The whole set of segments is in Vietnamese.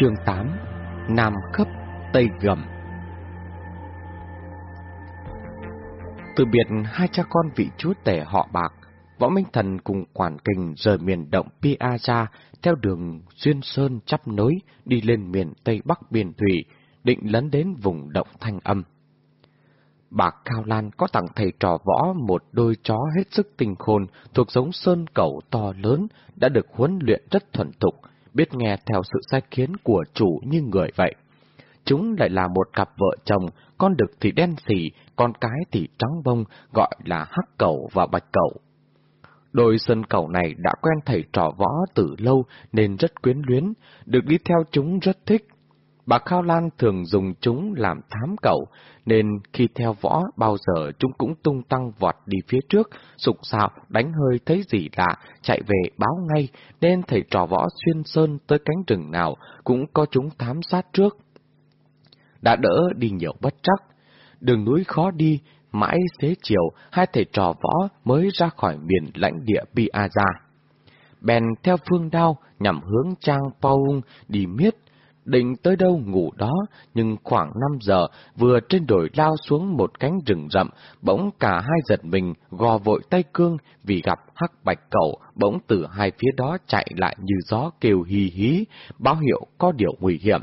Chương 8 Nam Khấp Tây Gầm Từ biệt hai cha con vị chúa tể họ bạc, Võ Minh Thần cùng quản kình rời miền động Piaja theo đường Duyên Sơn chắp nối đi lên miền Tây Bắc Biên Thủy, định lấn đến vùng động Thanh Âm. Bạc Cao Lan có tặng thầy trò võ một đôi chó hết sức tinh khôn thuộc giống sơn cẩu to lớn đã được huấn luyện rất thuần thục, biết nghe theo sự sai khiến của chủ như người vậy. Chúng lại là một cặp vợ chồng, con đực thì đen xỉ, con cái thì trắng bông, gọi là hắc cẩu và bạch cẩu. Đôi sân cẩu này đã quen thầy trò võ từ lâu nên rất quyến luyến, được đi theo chúng rất thích. Bà Khao Lan thường dùng chúng làm thám cẩu, nên khi theo võ bao giờ chúng cũng tung tăng vọt đi phía trước, sục sạo, đánh hơi thấy gì lạ, chạy về báo ngay, nên thầy trò võ xuyên sơn tới cánh rừng nào cũng có chúng thám sát trước. Đã đỡ đi nhiều bất trắc, đường núi khó đi, mãi xế chiều, hai thầy trò võ mới ra khỏi miền lãnh địa Piazza. Bèn theo phương đao nhằm hướng trang Paung đi miết, định tới đâu ngủ đó, nhưng khoảng 5 giờ, vừa trên đồi lao xuống một cánh rừng rậm, bỗng cả hai giật mình, gò vội tay cương vì gặp hắc bạch cẩu, bỗng từ hai phía đó chạy lại như gió kêu hì hí, báo hiệu có điều nguy hiểm.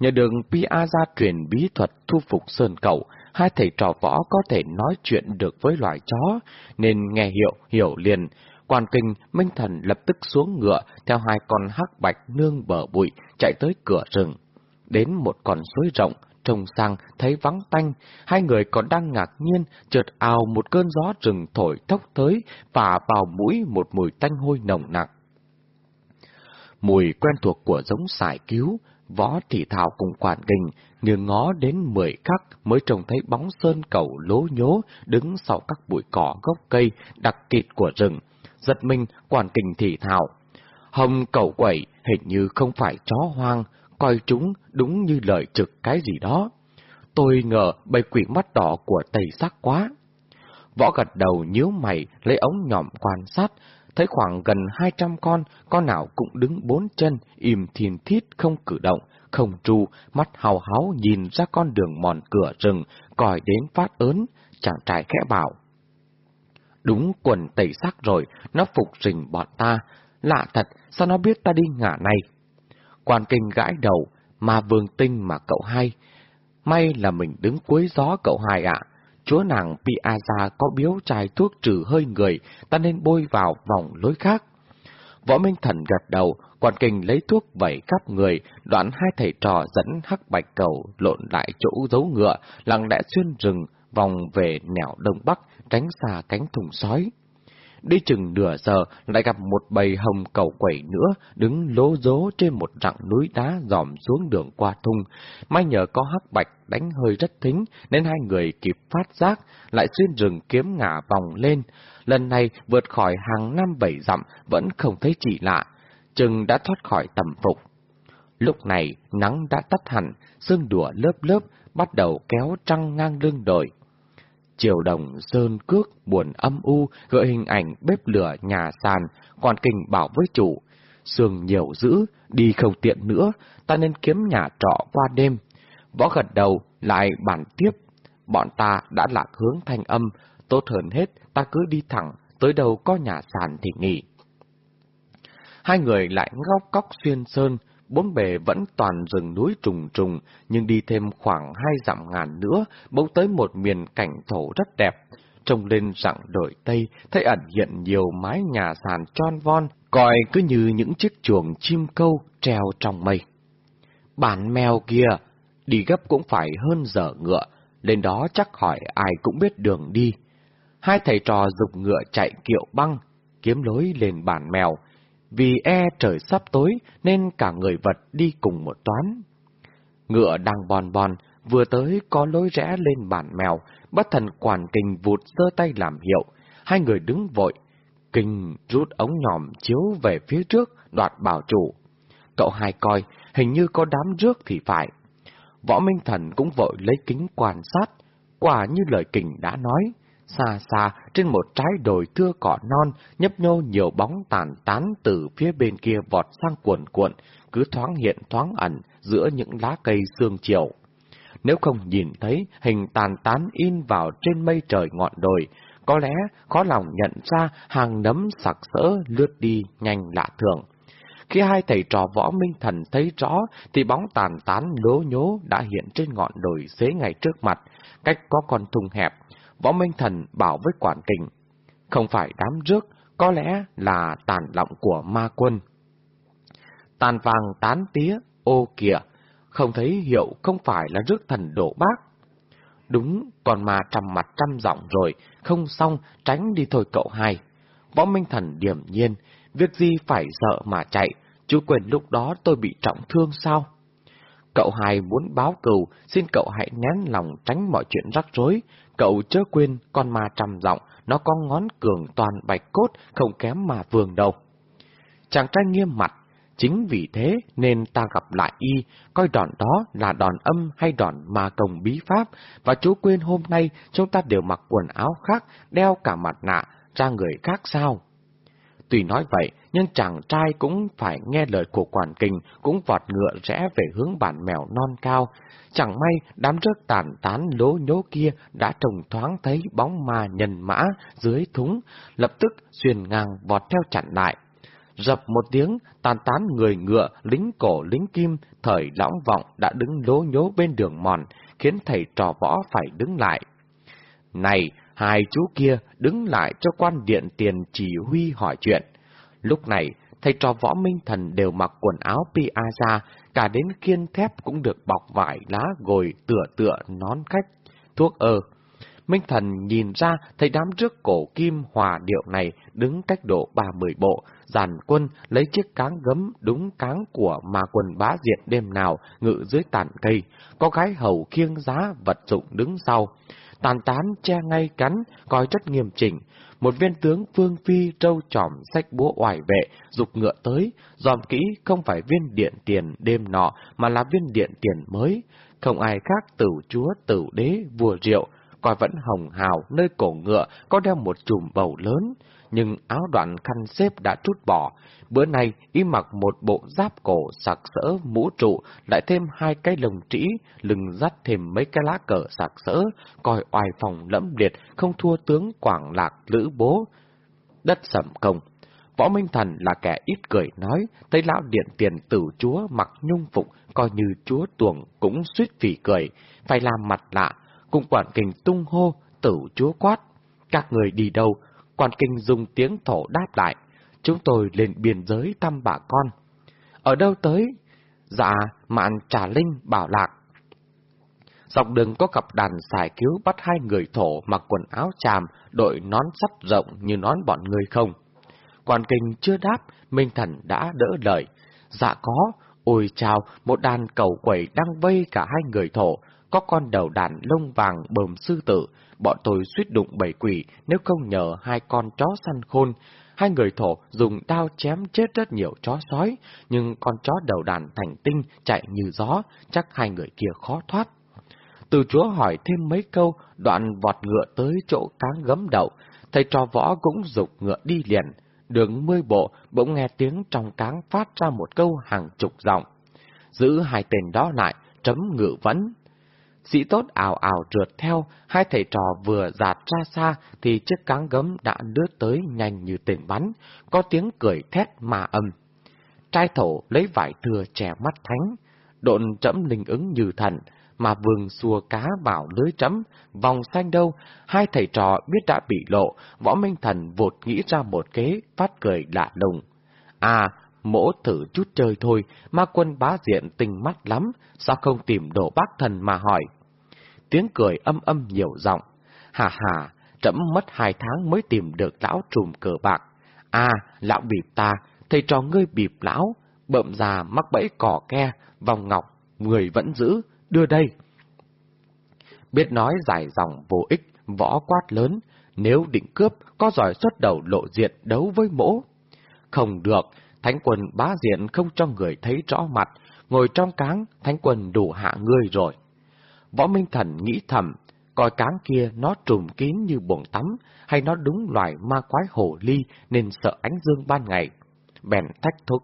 Nhờ đường Piazza truyền bí thuật thu phục sơn cẩu, hai thầy trò võ có thể nói chuyện được với loài chó, nên nghe hiệu, hiểu liền, Quan kinh, Minh Thần lập tức xuống ngựa, theo hai con hắc bạch nương bờ bụi, chạy tới cửa rừng. Đến một con suối rộng, trông sang thấy vắng tanh, hai người còn đang ngạc nhiên, chợt ào một cơn gió rừng thổi thốc tới, và vào mũi một mùi tanh hôi nồng nặc. Mùi quen thuộc của giống sải cứu, võ thị thảo cùng quản kinh, nghiêng ngó đến mười khắc mới trông thấy bóng sơn cầu lố nhố đứng sau các bụi cỏ gốc cây đặc kịt của rừng, giật mình quản kình thị thảo. Hồng cậu quẩy hình như không phải chó hoang, coi chúng đúng như lời trực cái gì đó. Tôi ngờ bầy quỷ mắt đỏ của tây sắc quá. Võ gật đầu nhíu mày, lấy ống nhỏm quan sát, thấy khoảng gần hai trăm con, con nào cũng đứng bốn chân, im thiền thiết không cử động, không tru, mắt hào háo nhìn ra con đường mòn cửa rừng, còi đến phát ớn, chàng trai khẽ bảo. Đúng quần tẩy sắc rồi, nó phục rình bọn ta. Lạ thật, sao nó biết ta đi ngả này? Quan kinh gãi đầu, mà vương tinh mà cậu hay. May là mình đứng cuối gió cậu hai ạ. Chúa nàng Piazza có biếu chai thuốc trừ hơi người, ta nên bôi vào vòng lối khác. Võ Minh Thần gật đầu, quan kinh lấy thuốc vẩy khắp người, đoạn hai thầy trò dẫn hắc bạch cầu lộn lại chỗ giấu ngựa, lặng lẽ xuyên rừng, vòng về nẻo đông bắc, tránh xa cánh thùng sói. Đi chừng nửa giờ, lại gặp một bầy hồng cầu quẩy nữa, đứng lố dố trên một rặng núi đá dòm xuống đường qua thung. May nhờ có hắc bạch đánh hơi rất thính, nên hai người kịp phát giác, lại xuyên rừng kiếm ngả vòng lên. Lần này vượt khỏi hàng năm bảy dặm, vẫn không thấy chỉ lạ. Chừng đã thoát khỏi tầm phục. Lúc này, nắng đã tắt hẳn, sương đùa lớp lớp, bắt đầu kéo trăng ngang lưng đồi. Triều đồng sơn cước buồn âm u gợi hình ảnh bếp lửa nhà sàn, quan kinh bảo với chủ. Sương nhiều dữ, đi không tiện nữa, ta nên kiếm nhà trọ qua đêm. Võ gật đầu, lại bàn tiếp. Bọn ta đã lạc hướng thanh âm, tốt hơn hết ta cứ đi thẳng, tới đâu có nhà sàn thì nghỉ. Hai người lại ngóc cóc xuyên sơn, bốn bề vẫn toàn rừng núi trùng trùng, nhưng đi thêm khoảng hai dặm ngàn nữa, bỗng tới một miền cảnh thổ rất đẹp. Trông lên rặng đổi tây, thấy ẩn hiện nhiều mái nhà sàn tròn von, coi cứ như những chiếc chuồng chim câu treo trong mây. Bản mèo kia, đi gấp cũng phải hơn giờ ngựa, lên đó chắc hỏi ai cũng biết đường đi. Hai thầy trò dục ngựa chạy kiệu băng, kiếm lối lên bản mèo, vì e trời sắp tối nên cả người vật đi cùng một toán. Ngựa đang bòn bòn, vừa tới có lối rẽ lên bản mèo, bất thần quản kình vụt giơ tay làm hiệu, hai người đứng vội. Kình rút ống nhòm chiếu về phía trước, đoạt bảo chủ. Cậu hai coi, hình như có đám rước thì phải. Võ Minh Thần cũng vội lấy kính quan sát, quả như lời kình đã nói, Xa xa, trên một trái đồi thưa cỏ non, nhấp nhô nhiều bóng tàn tán từ phía bên kia vọt sang cuộn cuộn, cứ thoáng hiện thoáng ẩn giữa những lá cây sương chiều. Nếu không nhìn thấy hình tàn tán in vào trên mây trời ngọn đồi, có lẽ khó lòng nhận ra hàng nấm sặc sỡ lướt đi nhanh lạ thường. Khi hai thầy trò võ minh thần thấy rõ, thì bóng tàn tán lố nhố đã hiện trên ngọn đồi xế ngày trước mặt, cách có con thùng hẹp. Võ minh thần bảo với quản kình, không phải đám rước, có lẽ là tàn lọng của ma quân. Tàn vàng tán tía, ô kìa, không thấy hiệu không phải là rước thần đổ bác. Đúng, còn mà trầm mặt trăm giọng rồi, không xong, tránh đi thôi cậu hai. Võ Minh Thần điểm nhiên, việc gì phải sợ mà chạy, chú quên lúc đó tôi bị trọng thương sao? Cậu hai muốn báo cừu, xin cậu hãy nén lòng tránh mọi chuyện rắc rối. Cậu chớ quên, con ma trầm giọng, nó có ngón cường toàn bạch cốt, không kém mà vương đâu. Chàng trai nghiêm mặt, Chính vì thế nên ta gặp lại y, coi đòn đó là đòn âm hay đòn ma công bí pháp, và chú quên hôm nay chúng ta đều mặc quần áo khác, đeo cả mặt nạ, ra người khác sao? Tuy nói vậy, nhưng chàng trai cũng phải nghe lời của quản kình, cũng vọt ngựa rẽ về hướng bản mèo non cao. Chẳng may, đám rớt tàn tán lố nhố kia đã trồng thoáng thấy bóng ma nhân mã dưới thúng, lập tức xuyên ngang vọt theo chặn lại. dập một tiếng, tàn tán người ngựa, lính cổ lính kim, thời lõng vọng đã đứng lố nhố bên đường mòn, khiến thầy trò võ phải đứng lại. Này, hai chú kia đứng lại cho quan điện tiền chỉ huy hỏi chuyện. Lúc này, thầy trò võ minh thần đều mặc quần áo piazza, cả đến khiên thép cũng được bọc vải lá gồi tựa tựa nón khách, thuốc ơ. Minh Thần nhìn ra thấy đám trước cổ kim hòa điệu này đứng cách độ ba mươi bộ, giàn quân lấy chiếc cáng gấm đúng cáng của mà quần bá diện đêm nào ngự dưới tàn cây, có gái hầu khiêng giá vật dụng đứng sau. Tàn tán che ngay cắn, coi rất nghiêm chỉnh. Một viên tướng Phương Phi trâu trỏm sách búa oải vệ, dục ngựa tới, dòm kỹ không phải viên điện tiền đêm nọ, mà là viên điện tiền mới. Không ai khác tử chúa, tử đế, vua rượu, coi vẫn hồng hào nơi cổ ngựa có đeo một chùm bầu lớn, nhưng áo đoạn khăn xếp đã trút bỏ. Bữa nay, y mặc một bộ giáp cổ sặc sỡ, mũ trụ, lại thêm hai cái lồng trĩ, lưng dắt thêm mấy cái lá cờ sặc sỡ, coi oai phòng lẫm liệt, không thua tướng Quảng Lạc Lữ Bố. Đất sầm công. Võ Minh Thần là kẻ ít cười nói, thấy lão điện tiền tử chúa mặc nhung phục, coi như chúa tuồng cũng suýt phỉ cười, phải làm mặt lạ, cùng quản kình tung hô, tử chúa quát. Các người đi đâu? Quan kinh dùng tiếng thổ đáp lại. Chúng tôi lên biên giới thăm bà con. Ở đâu tới? Dạ, mạn trà linh, bảo lạc. Dọc đường có cặp đàn xài cứu bắt hai người thổ mặc quần áo tràm, đội nón sắt rộng như nón bọn người không. Quan kinh chưa đáp, Minh Thần đã đỡ lời. Dạ có, ôi chào, một đàn cầu quẩy đang vây cả hai người thổ, có con đầu đàn lông vàng bờm sư tử, bọn tôi suýt đụng bảy quỷ nếu không nhờ hai con chó săn khôn. Hai người thổ dùng đao chém chết rất nhiều chó sói, nhưng con chó đầu đàn thành tinh chạy như gió, chắc hai người kia khó thoát. Từ chúa hỏi thêm mấy câu, đoạn vọt ngựa tới chỗ cáng gấm đậu, thầy trò võ cũng dục ngựa đi liền. Đường mươi bộ bỗng nghe tiếng trong cáng phát ra một câu hàng chục giọng. Giữ hai tên đó lại, trấm ngự vẫn, Sĩ tốt ảo ảo trượt theo, hai thầy trò vừa giạt ra xa thì chiếc cáng gấm đã đưa tới nhanh như tên bắn, có tiếng cười thét mà âm. Trai thổ lấy vải thừa che mắt thánh, độn trẫm linh ứng như thần, mà vườn xua cá vào lưới trẫm, vòng xanh đâu, hai thầy trò biết đã bị lộ, võ minh thần vột nghĩ ra một kế, phát cười lạ lùng. À, mỗ thử chút chơi thôi, ma quân bá diện tình mắt lắm, sao không tìm đồ bác thần mà hỏi. Tiếng cười âm âm nhiều giọng, hà hà, trẫm mất hai tháng mới tìm được lão trùm cờ bạc. À, lão bịp ta, thầy trò ngươi bịp lão, bậm già mắc bẫy cỏ ke, vòng ngọc, người vẫn giữ, đưa đây. Biết nói dài dòng vô ích, võ quát lớn, nếu định cướp, có giỏi xuất đầu lộ diện đấu với mỗ. Không được, Thánh quân bá diện không cho người thấy rõ mặt, ngồi trong cáng, thánh quân đủ hạ ngươi rồi. Võ Minh Thần nghĩ thầm, coi cáng kia nó trùm kín như buồng tắm, hay nó đúng loài ma quái hổ ly nên sợ ánh dương ban ngày. Bèn thách thúc.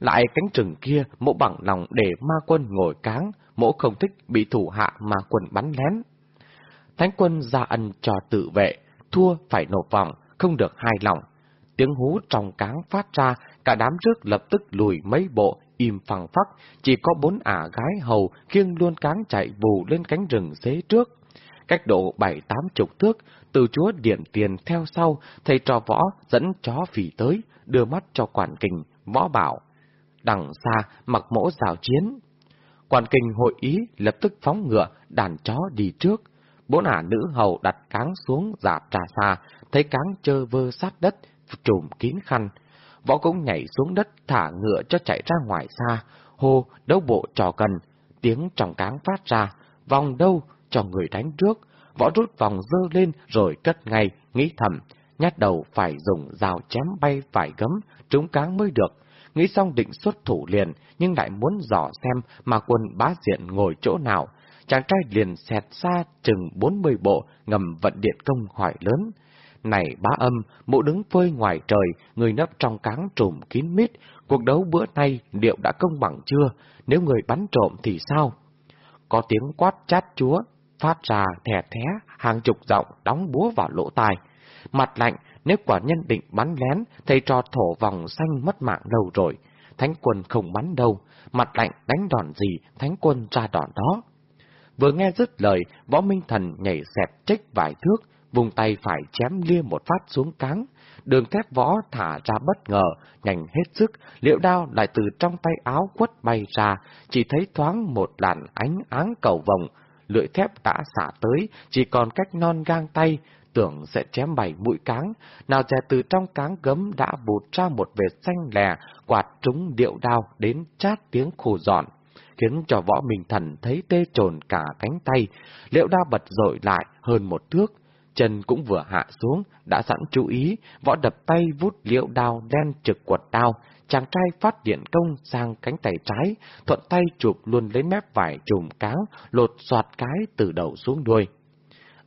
Lại cánh rừng kia, mỗ bằng lòng để ma quân ngồi cáng, mỗ không thích bị thủ hạ ma quân bắn lén. Thánh quân ra ân cho tự vệ, thua phải nộp vòng, không được hai lòng. Tiếng hú trong cáng phát ra, cả đám trước lập tức lùi mấy bộ, im phẳng phắc, chỉ có bốn ả gái hầu khiêng luôn cáng chạy vù lên cánh rừng xế trước. Cách độ bảy tám chục thước, từ chúa điện tiền theo sau, thầy trò võ dẫn chó phỉ tới, đưa mắt cho quản kình, võ bảo. Đằng xa, mặc mỗ rào chiến. Quản kình hội ý lập tức phóng ngựa, đàn chó đi trước. Bốn ả nữ hầu đặt cáng xuống giả trà xa, thấy cáng chơ vơ sát đất, trùm kín khăn. Võ cũng nhảy xuống đất thả ngựa cho chạy ra ngoài xa, hô đấu bộ trò cần, tiếng trọng cáng phát ra, vòng đâu cho người đánh trước, võ rút vòng dơ lên rồi cất ngay, nghĩ thầm, nhát đầu phải dùng dao chém bay phải gấm, trúng cáng mới được. Nghĩ xong định xuất thủ liền, nhưng lại muốn dò xem mà quân bá diện ngồi chỗ nào. Chàng trai liền xẹt xa chừng bốn mươi bộ, ngầm vận điện công hỏi lớn. Này bá âm, mụ đứng phơi ngoài trời, người nấp trong cáng trùm kín mít, cuộc đấu bữa nay liệu đã công bằng chưa, nếu người bắn trộm thì sao? Có tiếng quát chát chúa, phát ra thẻ thé, hàng chục giọng đóng búa vào lỗ tai. Mặt lạnh, nếu quả nhân định bắn lén, thầy trò thổ vòng xanh mất mạng lâu rồi. Thánh quân không bắn đâu, mặt lạnh đánh đòn gì, thánh quân ra đòn đó. Vừa nghe dứt lời, võ minh thần nhảy xẹp trích vài thước, vùng tay phải chém lia một phát xuống cáng. Đường thép võ thả ra bất ngờ, nhanh hết sức, liệu đao lại từ trong tay áo quất bay ra, chỉ thấy thoáng một làn ánh áng cầu vồng, lưỡi thép đã xả tới, chỉ còn cách non gang tay, tưởng sẽ chém bảy mũi cáng, nào dè từ trong cáng gấm đã bụt ra một vệt xanh lè, quạt trúng điệu đao đến chát tiếng khô giòn, khiến cho võ mình thần thấy tê trồn cả cánh tay, liệu đao bật dội lại hơn một thước, chân cũng vừa hạ xuống, đã sẵn chú ý, võ đập tay vút liệu đao đen trực quật đao, chàng trai phát điện công sang cánh tay trái, thuận tay chụp luôn lấy mép vải trùm cáo lột soạt cái từ đầu xuống đuôi.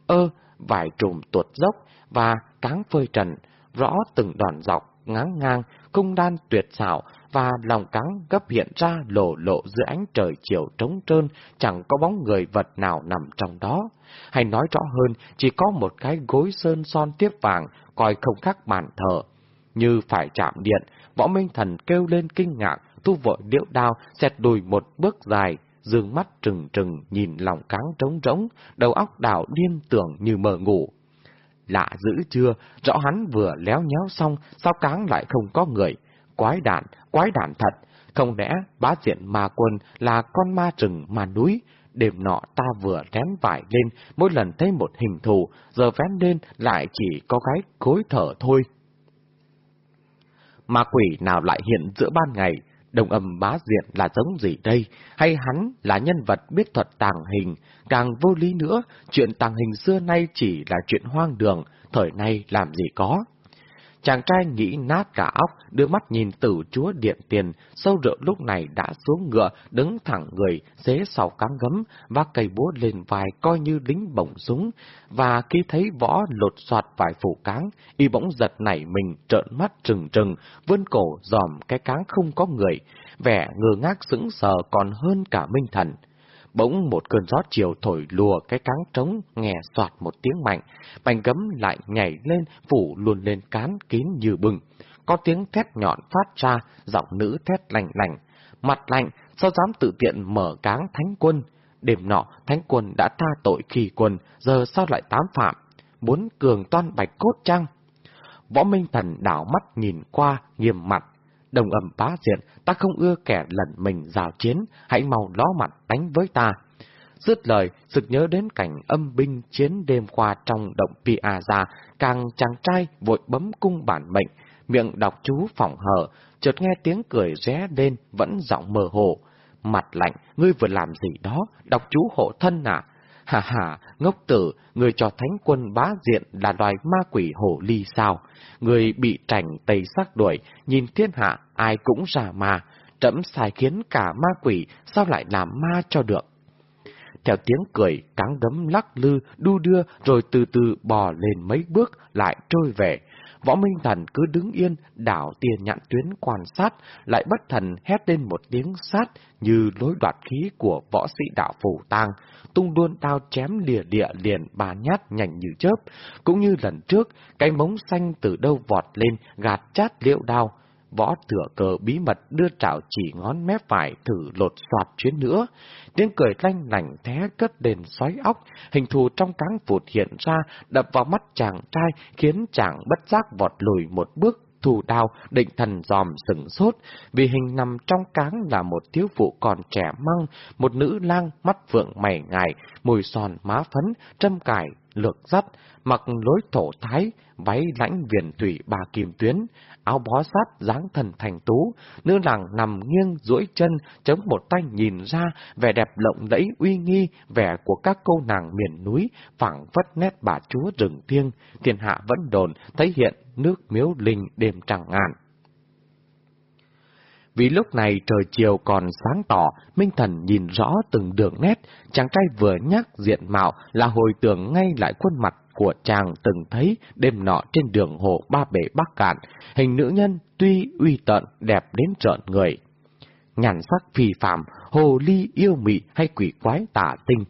Ơ, vải trùm tuột dốc và cáng phơi trần, rõ từng đoạn dọc, ngáng ngang, cung đan tuyệt xảo, và lòng cáng gấp hiện ra lộ lộ giữa ánh trời chiều trống trơn, chẳng có bóng người vật nào nằm trong đó. Hay nói rõ hơn, chỉ có một cái gối sơn son tiếp vàng, coi không khác bàn thờ. Như phải chạm điện, võ minh thần kêu lên kinh ngạc, thu vội điệu đao, xẹt đùi một bước dài, dương mắt trừng trừng nhìn lòng cáng trống rỗng, đầu óc đảo điên tưởng như mờ ngủ. Lạ dữ chưa, rõ hắn vừa léo nhéo xong, sao cáng lại không có người? Quái đản, quái đản thật, không lẽ bá diện ma quân là con ma rừng ma núi? Đêm nọ ta vừa rém vải lên, mỗi lần thấy một hình thù, giờ vén lên lại chỉ có cái cối thở thôi. Ma quỷ nào lại hiện giữa ban ngày, đồng âm bá diện là giống gì đây? Hay hắn là nhân vật biết thuật tàng hình? Càng vô lý nữa, chuyện tàng hình xưa nay chỉ là chuyện hoang đường, thời nay làm gì có. Chàng trai nghĩ nát cả óc, đưa mắt nhìn tử chúa điện tiền, sâu rượu lúc này đã xuống ngựa, đứng thẳng người, xế sau cán gấm, và cây búa lên vai coi như lính bổng súng, và khi thấy võ lột soạt vài phủ cáng, y bỗng giật nảy mình, trợn mắt trừng trừng, vươn cổ dòm cái cáng không có người, vẻ ngơ ngác sững sờ còn hơn cả minh thần. Bỗng một cơn gió chiều thổi lùa cái cáng trống, nghe soạt một tiếng mạnh, bành gấm lại nhảy lên, phủ luôn lên cán kín như bừng. Có tiếng thét nhọn phát ra, giọng nữ thét lạnh lạnh. Mặt lạnh, sao dám tự tiện mở cáng thánh quân? Đêm nọ, thánh quân đã tha tội khi quân, giờ sao lại tám phạm? Muốn cường toan bạch cốt chăng? Võ Minh Thần đảo mắt nhìn qua, nghiêm mặt, đồng âm bá diện, ta không ưa kẻ lần mình rào chiến, hãy mau ló mặt đánh với ta. Dứt lời, sực nhớ đến cảnh âm binh chiến đêm qua trong động Pia ra, càng chàng trai vội bấm cung bản mệnh, miệng đọc chú phỏng hở, chợt nghe tiếng cười ré lên, vẫn giọng mơ hồ. Mặt lạnh, ngươi vừa làm gì đó, đọc chú hộ thân à? Hà hà, ngốc tử, người cho thánh quân bá diện là loài ma quỷ hổ ly sao? Người bị trành tây sát đuổi, nhìn thiên hạ ai cũng ra ma, trẫm sai khiến cả ma quỷ, sao lại làm ma cho được? theo tiếng cười, cáng gấm lắc lư, đu đưa, rồi từ từ bò lên mấy bước, lại trôi về. Võ Minh Thần cứ đứng yên, đảo tia nhạn tuyến quan sát, lại bất thần hét lên một tiếng sát như lối đoạt khí của võ sĩ đạo phủ tang, tung đuôn đao chém lìa địa liền ba nhát nhanh như chớp, cũng như lần trước, cái mống xanh từ đâu vọt lên gạt chát liệu đao. Võ thừa cờ bí mật đưa trảo chỉ ngón mép phải thử lột soạt chuyến nữa. Tiếng cười lanh lành thế cất đền xoáy óc, hình thù trong cáng vụt hiện ra, đập vào mắt chàng trai, khiến chàng bất giác vọt lùi một bước, thù đao, định thần dòm sừng sốt, vì hình nằm trong cáng là một thiếu phụ còn trẻ măng, một nữ lang mắt vượng mày ngài, mùi son má phấn, trâm cải, lược dắt, mặc lối thổ thái, váy lãnh viền thủy bà kim tuyến, áo bó sát dáng thần thành tú, nữ làng nằm nghiêng duỗi chân, chống một tay nhìn ra, vẻ đẹp lộng lẫy uy nghi, vẻ của các cô nàng miền núi, phẳng phất nét bà chúa rừng thiêng, thiên hạ vẫn đồn, thấy hiện nước miếu linh đêm trăng ngàn. Vì lúc này trời chiều còn sáng tỏ, Minh Thần nhìn rõ từng đường nét, chàng trai vừa nhắc diện mạo là hồi tưởng ngay lại khuôn mặt của chàng từng thấy đêm nọ trên đường hồ Ba Bể Bắc Cạn, hình nữ nhân tuy uy tận đẹp đến trợn người. Nhàn sắc phi phạm, hồ ly yêu mị hay quỷ quái tả tinh.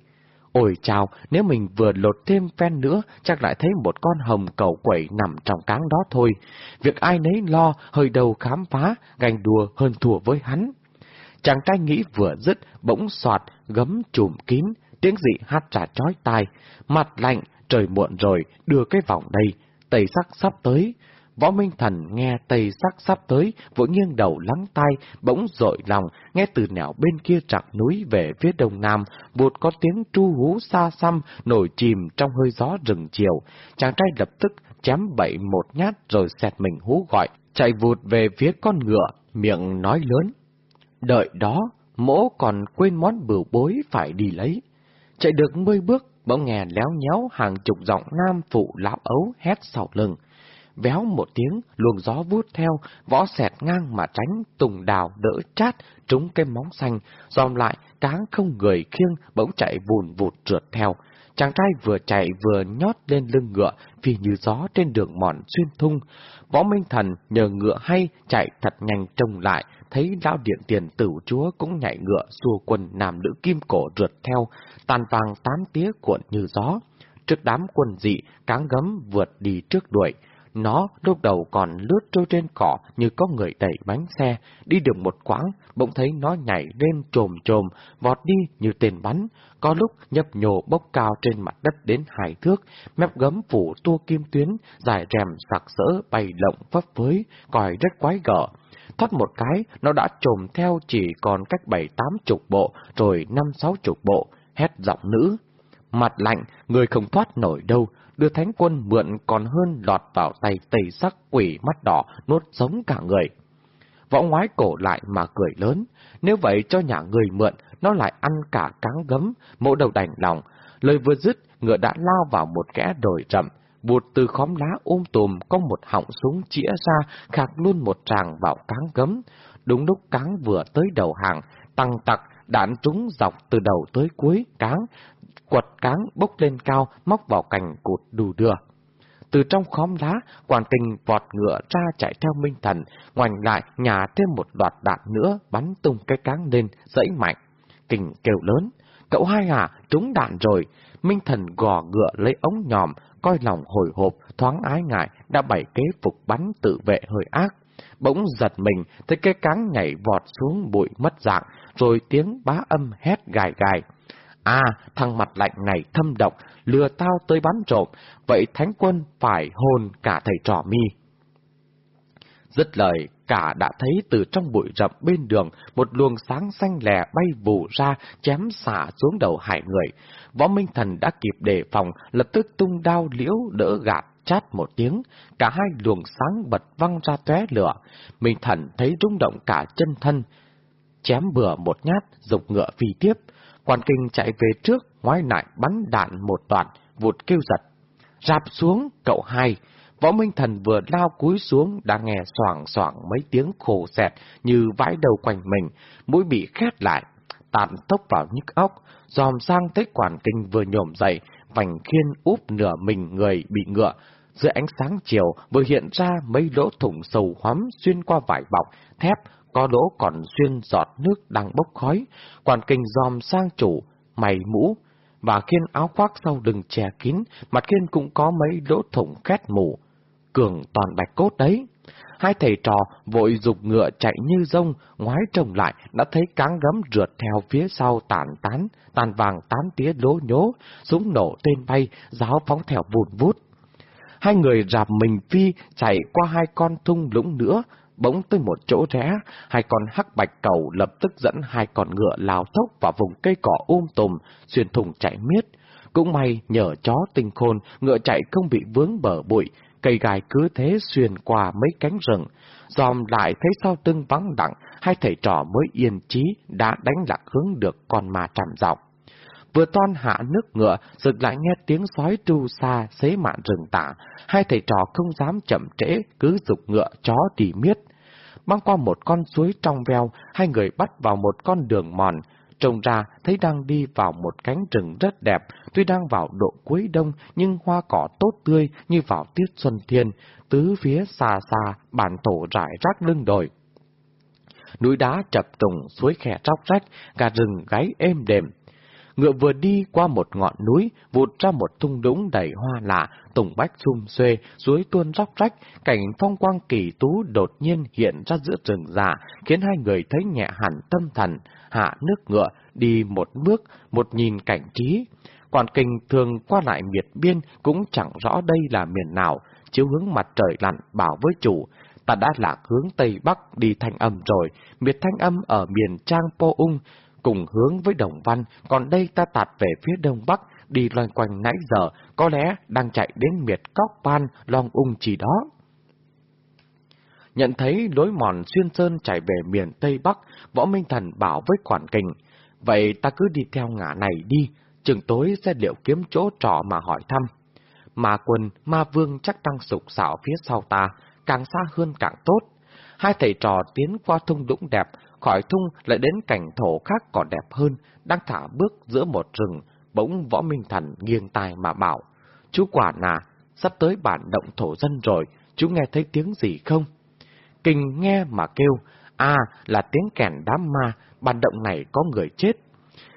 Ôi chào, nếu mình vừa lột thêm phen nữa, chắc lại thấy một con hồng cầu quẩy nằm trong cáng đó thôi. Việc ai nấy lo, hơi đầu khám phá, gành đùa hơn thua với hắn. Chàng trai nghĩ vừa dứt, bỗng soạt, gấm chùm kín, tiếng dị hát trả chói tai, mặt lạnh, trời muộn rồi, đưa cái vòng đây, tẩy sắc sắp tới. Võ Minh Thần nghe tây sắc sắp tới, vội nghiêng đầu lắng tai, bỗng dội lòng, nghe từ nẻo bên kia trạc núi về phía đông nam, vụt có tiếng tru hú xa xăm, nổi chìm trong hơi gió rừng chiều. Chàng trai lập tức chém bậy một nhát rồi xẹt mình hú gọi, chạy vụt về phía con ngựa, miệng nói lớn. Đợi đó, mỗ còn quên món bửu bối phải đi lấy. Chạy được mươi bước, bỗng nghe léo nhéo hàng chục giọng nam phụ lão ấu hét sau lưng. Véo một tiếng, luồng gió vút theo, võ xẹt ngang mà tránh, tùng đào đỡ chát, trúng cái móng xanh, dòm lại, cáng không người khiêng, bỗng chạy vùn vụt trượt theo. Chàng trai vừa chạy vừa nhót lên lưng ngựa, vì như gió trên đường mòn xuyên thung. Võ Minh Thần nhờ ngựa hay chạy thật nhanh trông lại, thấy lão điện tiền tử chúa cũng nhảy ngựa xua quân nam nữ kim cổ rượt theo, tàn vàng tám tía cuộn như gió. Trước đám quân dị, cáng gấm vượt đi trước đuổi. Nó lúc đầu còn lướt trôi trên cỏ như có người đẩy bánh xe, đi được một quãng, bỗng thấy nó nhảy lên trồm trồm, vọt đi như tên bắn. Có lúc nhấp nhổ bốc cao trên mặt đất đến hải thước, mép gấm phủ tua kim tuyến, dài rèm sặc sỡ bay lộng phấp phới, còi rất quái gở. Thoát một cái, nó đã trồm theo chỉ còn cách bảy tám chục bộ, rồi năm sáu chục bộ, hét giọng nữ. Mặt lạnh, người không thoát nổi đâu, đưa thánh quân mượn còn hơn lọt vào tay tây sắc quỷ mắt đỏ nuốt sống cả người. Võ ngoái cổ lại mà cười lớn, nếu vậy cho nhà người mượn, nó lại ăn cả cáng gấm, mộ đầu đành lòng. Lời vừa dứt, ngựa đã lao vào một kẽ đồi rậm, bụt từ khóm lá ôm tùm có một họng súng chĩa ra, khạc luôn một tràng vào cáng gấm. Đúng lúc cáng vừa tới đầu hàng, tăng tặc, đạn trúng dọc từ đầu tới cuối cáng, quật cáng bốc lên cao, móc vào cành cột đù đưa. Từ trong khóm lá, quản tình vọt ngựa ra chạy theo Minh Thần, ngoảnh lại nhà thêm một loạt đạn nữa bắn tung cái cáng lên, dẫy mạnh. Kình kêu lớn, cậu hai à, trúng đạn rồi. Minh Thần gò ngựa lấy ống nhòm, coi lòng hồi hộp, thoáng ái ngại, đã bày kế phục bắn tự vệ hơi ác. Bỗng giật mình, thấy cái cáng nhảy vọt xuống bụi mất dạng, rồi tiếng bá âm hét gài gài. À, thằng mặt lạnh này thâm độc, lừa tao tới bắn trộm, vậy thánh quân phải hồn cả thầy trò mi. Dứt lời, cả đã thấy từ trong bụi rậm bên đường một luồng sáng xanh lè bay vụ ra, chém xả xuống đầu hải người. Võ Minh Thần đã kịp đề phòng, lập tức tung đao liễu đỡ gạt, chát một tiếng, cả hai luồng sáng bật văng ra tóe lửa. Minh Thần thấy rung động cả chân thân, chém bừa một nhát, dục ngựa phi tiếp. Quan kinh chạy về trước, ngoái lại bắn đạn một đoạn, vụt kêu giật. Rạp xuống, cậu hai. Võ Minh Thần vừa lao cúi xuống đã nghe soảng soảng mấy tiếng khổ sẹt như vãi đầu quanh mình, mũi bị khét lại. tạm tốc vào nhức óc, dòm sang thấy quản kinh vừa nhổm dậy, vành khiên úp nửa mình người bị ngựa. Dưới ánh sáng chiều vừa hiện ra mấy lỗ thủng sầu hoắm xuyên qua vải bọc, thép, có lỗ còn xuyên giọt nước đang bốc khói. Quản kinh dòm sang chủ, mày mũ, và khiên áo khoác sau đừng che kín, mặt khiên cũng có mấy lỗ thủng khét mù. Cường toàn bạch cốt đấy. Hai thầy trò vội dục ngựa chạy như rông, ngoái trông lại, đã thấy cáng gấm rượt theo phía sau tàn tán, tàn vàng tán tía lố nhố, súng nổ tên bay, giáo phóng theo vụn vút. Hai người rạp mình phi chạy qua hai con thung lũng nữa, bỗng tới một chỗ rẽ, hai con hắc bạch cầu lập tức dẫn hai con ngựa lao tốc vào vùng cây cỏ um tùm, xuyên thùng chạy miết. Cũng may nhờ chó tinh khôn, ngựa chạy không bị vướng bờ bụi, cây gai cứ thế xuyên qua mấy cánh rừng. Dòm lại thấy sau tưng vắng lặng, hai thầy trò mới yên chí đã đánh lạc hướng được con ma trầm dọc. Vừa toan hạ nước ngựa, rực lại nghe tiếng sói tru xa xế mạn rừng tả. Hai thầy trò không dám chậm trễ, cứ dục ngựa chó đi miết. Băng qua một con suối trong veo, hai người bắt vào một con đường mòn. Trông ra thấy đang đi vào một cánh rừng rất đẹp, tuy đang vào độ cuối đông nhưng hoa cỏ tốt tươi như vào tiết xuân thiên, tứ phía xa xa, bản tổ rải rác lưng đồi. Núi đá chập trùng, suối khẽ róc rách, gà rừng gáy êm đềm, Ngựa vừa đi qua một ngọn núi, vụt ra một thung lũng đầy hoa lạ, tùng bách xum xuê, suối tuôn róc rách, cảnh phong quang kỳ tú đột nhiên hiện ra giữa rừng già, khiến hai người thấy nhẹ hẳn tâm thần, hạ nước ngựa, đi một bước, một nhìn cảnh trí. Quản kinh thường qua lại miệt biên cũng chẳng rõ đây là miền nào, chiếu hướng mặt trời lặn bảo với chủ, ta đã lạc hướng Tây Bắc đi thanh âm rồi, miệt thanh âm ở miền Trang Po Ung, cùng hướng với Đồng Văn, còn đây ta tạt về phía Đông Bắc, đi loanh quanh nãy giờ, có lẽ đang chạy đến miệt Cóc ban, Long Ung chỉ đó. Nhận thấy lối mòn xuyên sơn chạy về miền Tây Bắc, Võ Minh Thần bảo với quản kình, vậy ta cứ đi theo ngã này đi, chừng tối sẽ liệu kiếm chỗ trọ mà hỏi thăm. Mà quân, ma vương chắc đang sục sạo phía sau ta, càng xa hơn càng tốt. Hai thầy trò tiến qua thung lũng đẹp, khỏi thung lại đến cảnh thổ khác còn đẹp hơn, đang thả bước giữa một rừng, bỗng võ minh thần nghiêng tai mà bảo, chú quả nà, sắp tới bản động thổ dân rồi, chú nghe thấy tiếng gì không? Kinh nghe mà kêu, à là tiếng kèn đám ma, bản động này có người chết.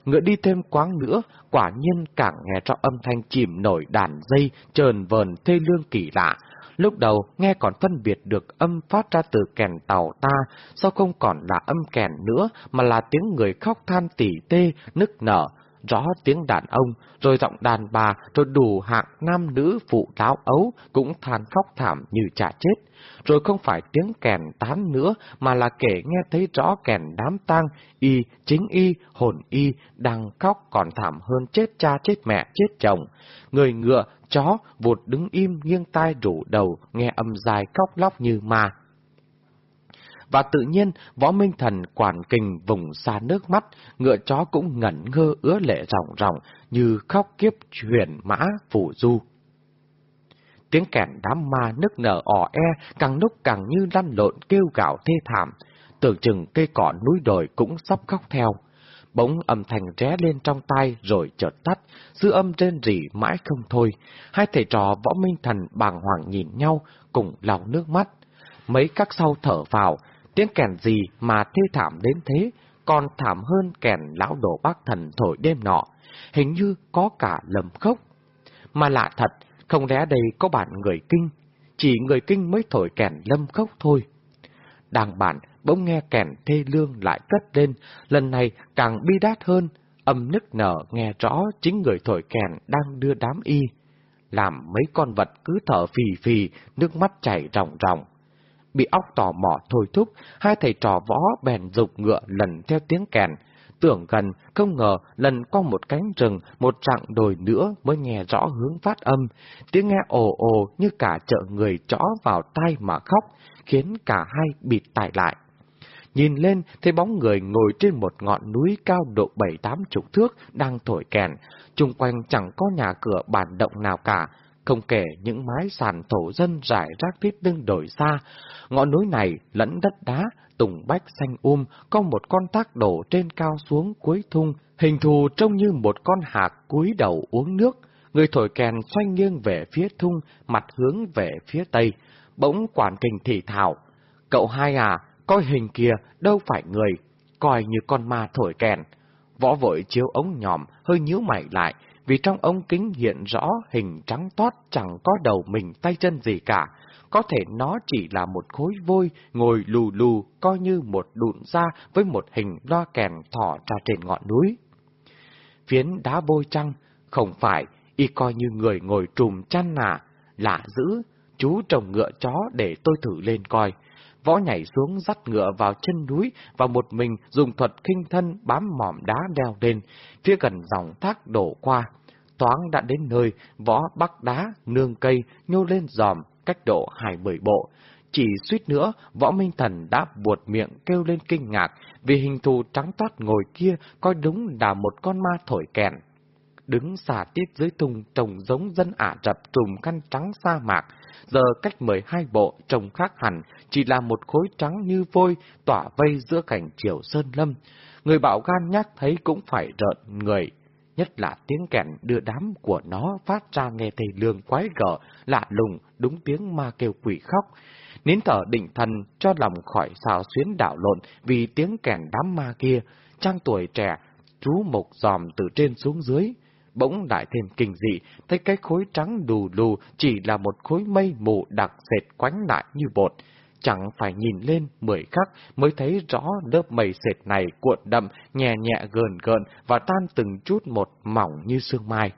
Ngựa đi thêm quáng nữa, quả nhiên càng nghe rõ âm thanh chìm nổi đàn dây, trờn vờn thê lương kỳ lạ, Lúc đầu nghe còn phân biệt được âm phát ra từ kèn tàu ta, sao không còn là âm kèn nữa mà là tiếng người khóc than tỉ tê, nức nở, rõ tiếng đàn ông, rồi giọng đàn bà, rồi đủ hạng nam nữ phụ táo ấu cũng than khóc thảm như trả chết. Rồi không phải tiếng kèn tán nữa, mà là kể nghe thấy rõ kèn đám tang, y, chính y, hồn y, đang khóc còn thảm hơn chết cha chết mẹ chết chồng. Người ngựa, chó, vụt đứng im nghiêng tai rủ đầu, nghe âm dài khóc lóc như ma và tự nhiên võ minh thần quản kình vùng xa nước mắt, ngựa chó cũng ngẩn ngơ ứa lệ ròng ròng như khóc kiếp chuyển mã phủ du. Tiếng kèn đám ma nức nở ỏ e, càng lúc càng như lăn lộn kêu gạo thê thảm, tưởng chừng cây cỏ núi đồi cũng sắp khóc theo. Bỗng âm thanh ré lên trong tai rồi chợt tắt, dư âm rên rỉ mãi không thôi. Hai thầy trò võ minh thần bàng hoàng nhìn nhau, cùng lòng nước mắt. Mấy các sau thở vào, Tiếng kèn gì mà thê thảm đến thế, còn thảm hơn kèn lão đồ bác thần thổi đêm nọ, hình như có cả lầm khốc. Mà lạ thật, không lẽ đây có bạn người kinh, chỉ người kinh mới thổi kèn lâm khốc thôi. Đàng bản bỗng nghe kèn thê lương lại cất lên, lần này càng bi đát hơn, âm nức nở nghe rõ chính người thổi kèn đang đưa đám y. Làm mấy con vật cứ thở phì phì, nước mắt chảy ròng ròng bị óc tò mò thôi thúc, hai thầy trò võ bèn dục ngựa lần theo tiếng kèn. Tưởng gần, không ngờ lần qua một cánh rừng, một chặng đồi nữa mới nghe rõ hướng phát âm. Tiếng nghe ồ ồ như cả chợ người chó vào tay mà khóc, khiến cả hai bịt tai lại. Nhìn lên, thấy bóng người ngồi trên một ngọn núi cao độ bảy tám chục thước đang thổi kèn. Trung quanh chẳng có nhà cửa bản động nào cả, không kể những mái sàn thổ dân rải rác tít tương đổi xa. Ngọn núi này lẫn đất đá, tùng bách xanh um, có một con thác đổ trên cao xuống cuối thung, hình thù trông như một con hạc cúi đầu uống nước. Người thổi kèn xoay nghiêng về phía thung, mặt hướng về phía tây. Bỗng quản kình thị thảo. Cậu hai à, coi hình kia, đâu phải người, coi như con ma thổi kèn. Võ vội chiếu ống nhòm, hơi nhíu mày lại, vì trong ống kính hiện rõ hình trắng toát chẳng có đầu mình tay chân gì cả. Có thể nó chỉ là một khối vôi ngồi lù lù coi như một đụn da với một hình loa kèn thỏ ra trên ngọn núi. Phiến đá bôi trăng, không phải, y coi như người ngồi trùm chăn nà, lạ dữ, chú trồng ngựa chó để tôi thử lên coi. Võ nhảy xuống dắt ngựa vào chân núi và một mình dùng thuật kinh thân bám mỏm đá đeo lên, phía gần dòng thác đổ qua. Toáng đã đến nơi, võ bắc đá, nương cây, nhô lên giòm, cách độ hai mươi bộ. Chỉ suýt nữa, võ minh thần đã buột miệng kêu lên kinh ngạc, vì hình thù trắng toát ngồi kia coi đúng là một con ma thổi kèn. Đứng xả tiết dưới thùng trồng giống dân Ả Rập trùm khăn trắng sa mạc, giờ cách mười hai bộ trồng khác hẳn, chỉ là một khối trắng như vôi tỏa vây giữa cảnh chiều sơn lâm. Người bạo gan nhắc thấy cũng phải rợn người, nhất là tiếng kèn đưa đám của nó phát ra nghe thầy lương quái gở, lạ lùng, đúng tiếng ma kêu quỷ khóc. Nín thở định thần cho lòng khỏi xào xuyến đảo lộn vì tiếng kèn đám ma kia, trang tuổi trẻ, chú mộc dòm từ trên xuống dưới. Bỗng đại thêm kinh dị, thấy cái khối trắng đù lù chỉ là một khối mây mù đặc dệt quánh lại như bột. Chẳng phải nhìn lên mười khắc mới thấy rõ lớp mây dệt này cuộn đậm, nhẹ nhẹ gờn gợn và tan từng chút một mỏng như sương mai.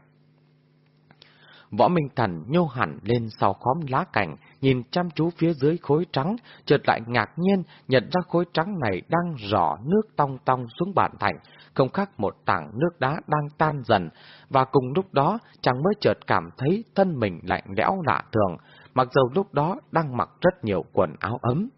Võ Minh Thần nhô hẳn lên sau khóm lá cảnh, nhìn chăm chú phía dưới khối trắng, chợt lại ngạc nhiên nhận ra khối trắng này đang rỏ nước tong tong xuống bàn thành, không khác một tảng nước đá đang tan dần, và cùng lúc đó chàng mới chợt cảm thấy thân mình lạnh lẽo lạ thường, mặc dù lúc đó đang mặc rất nhiều quần áo ấm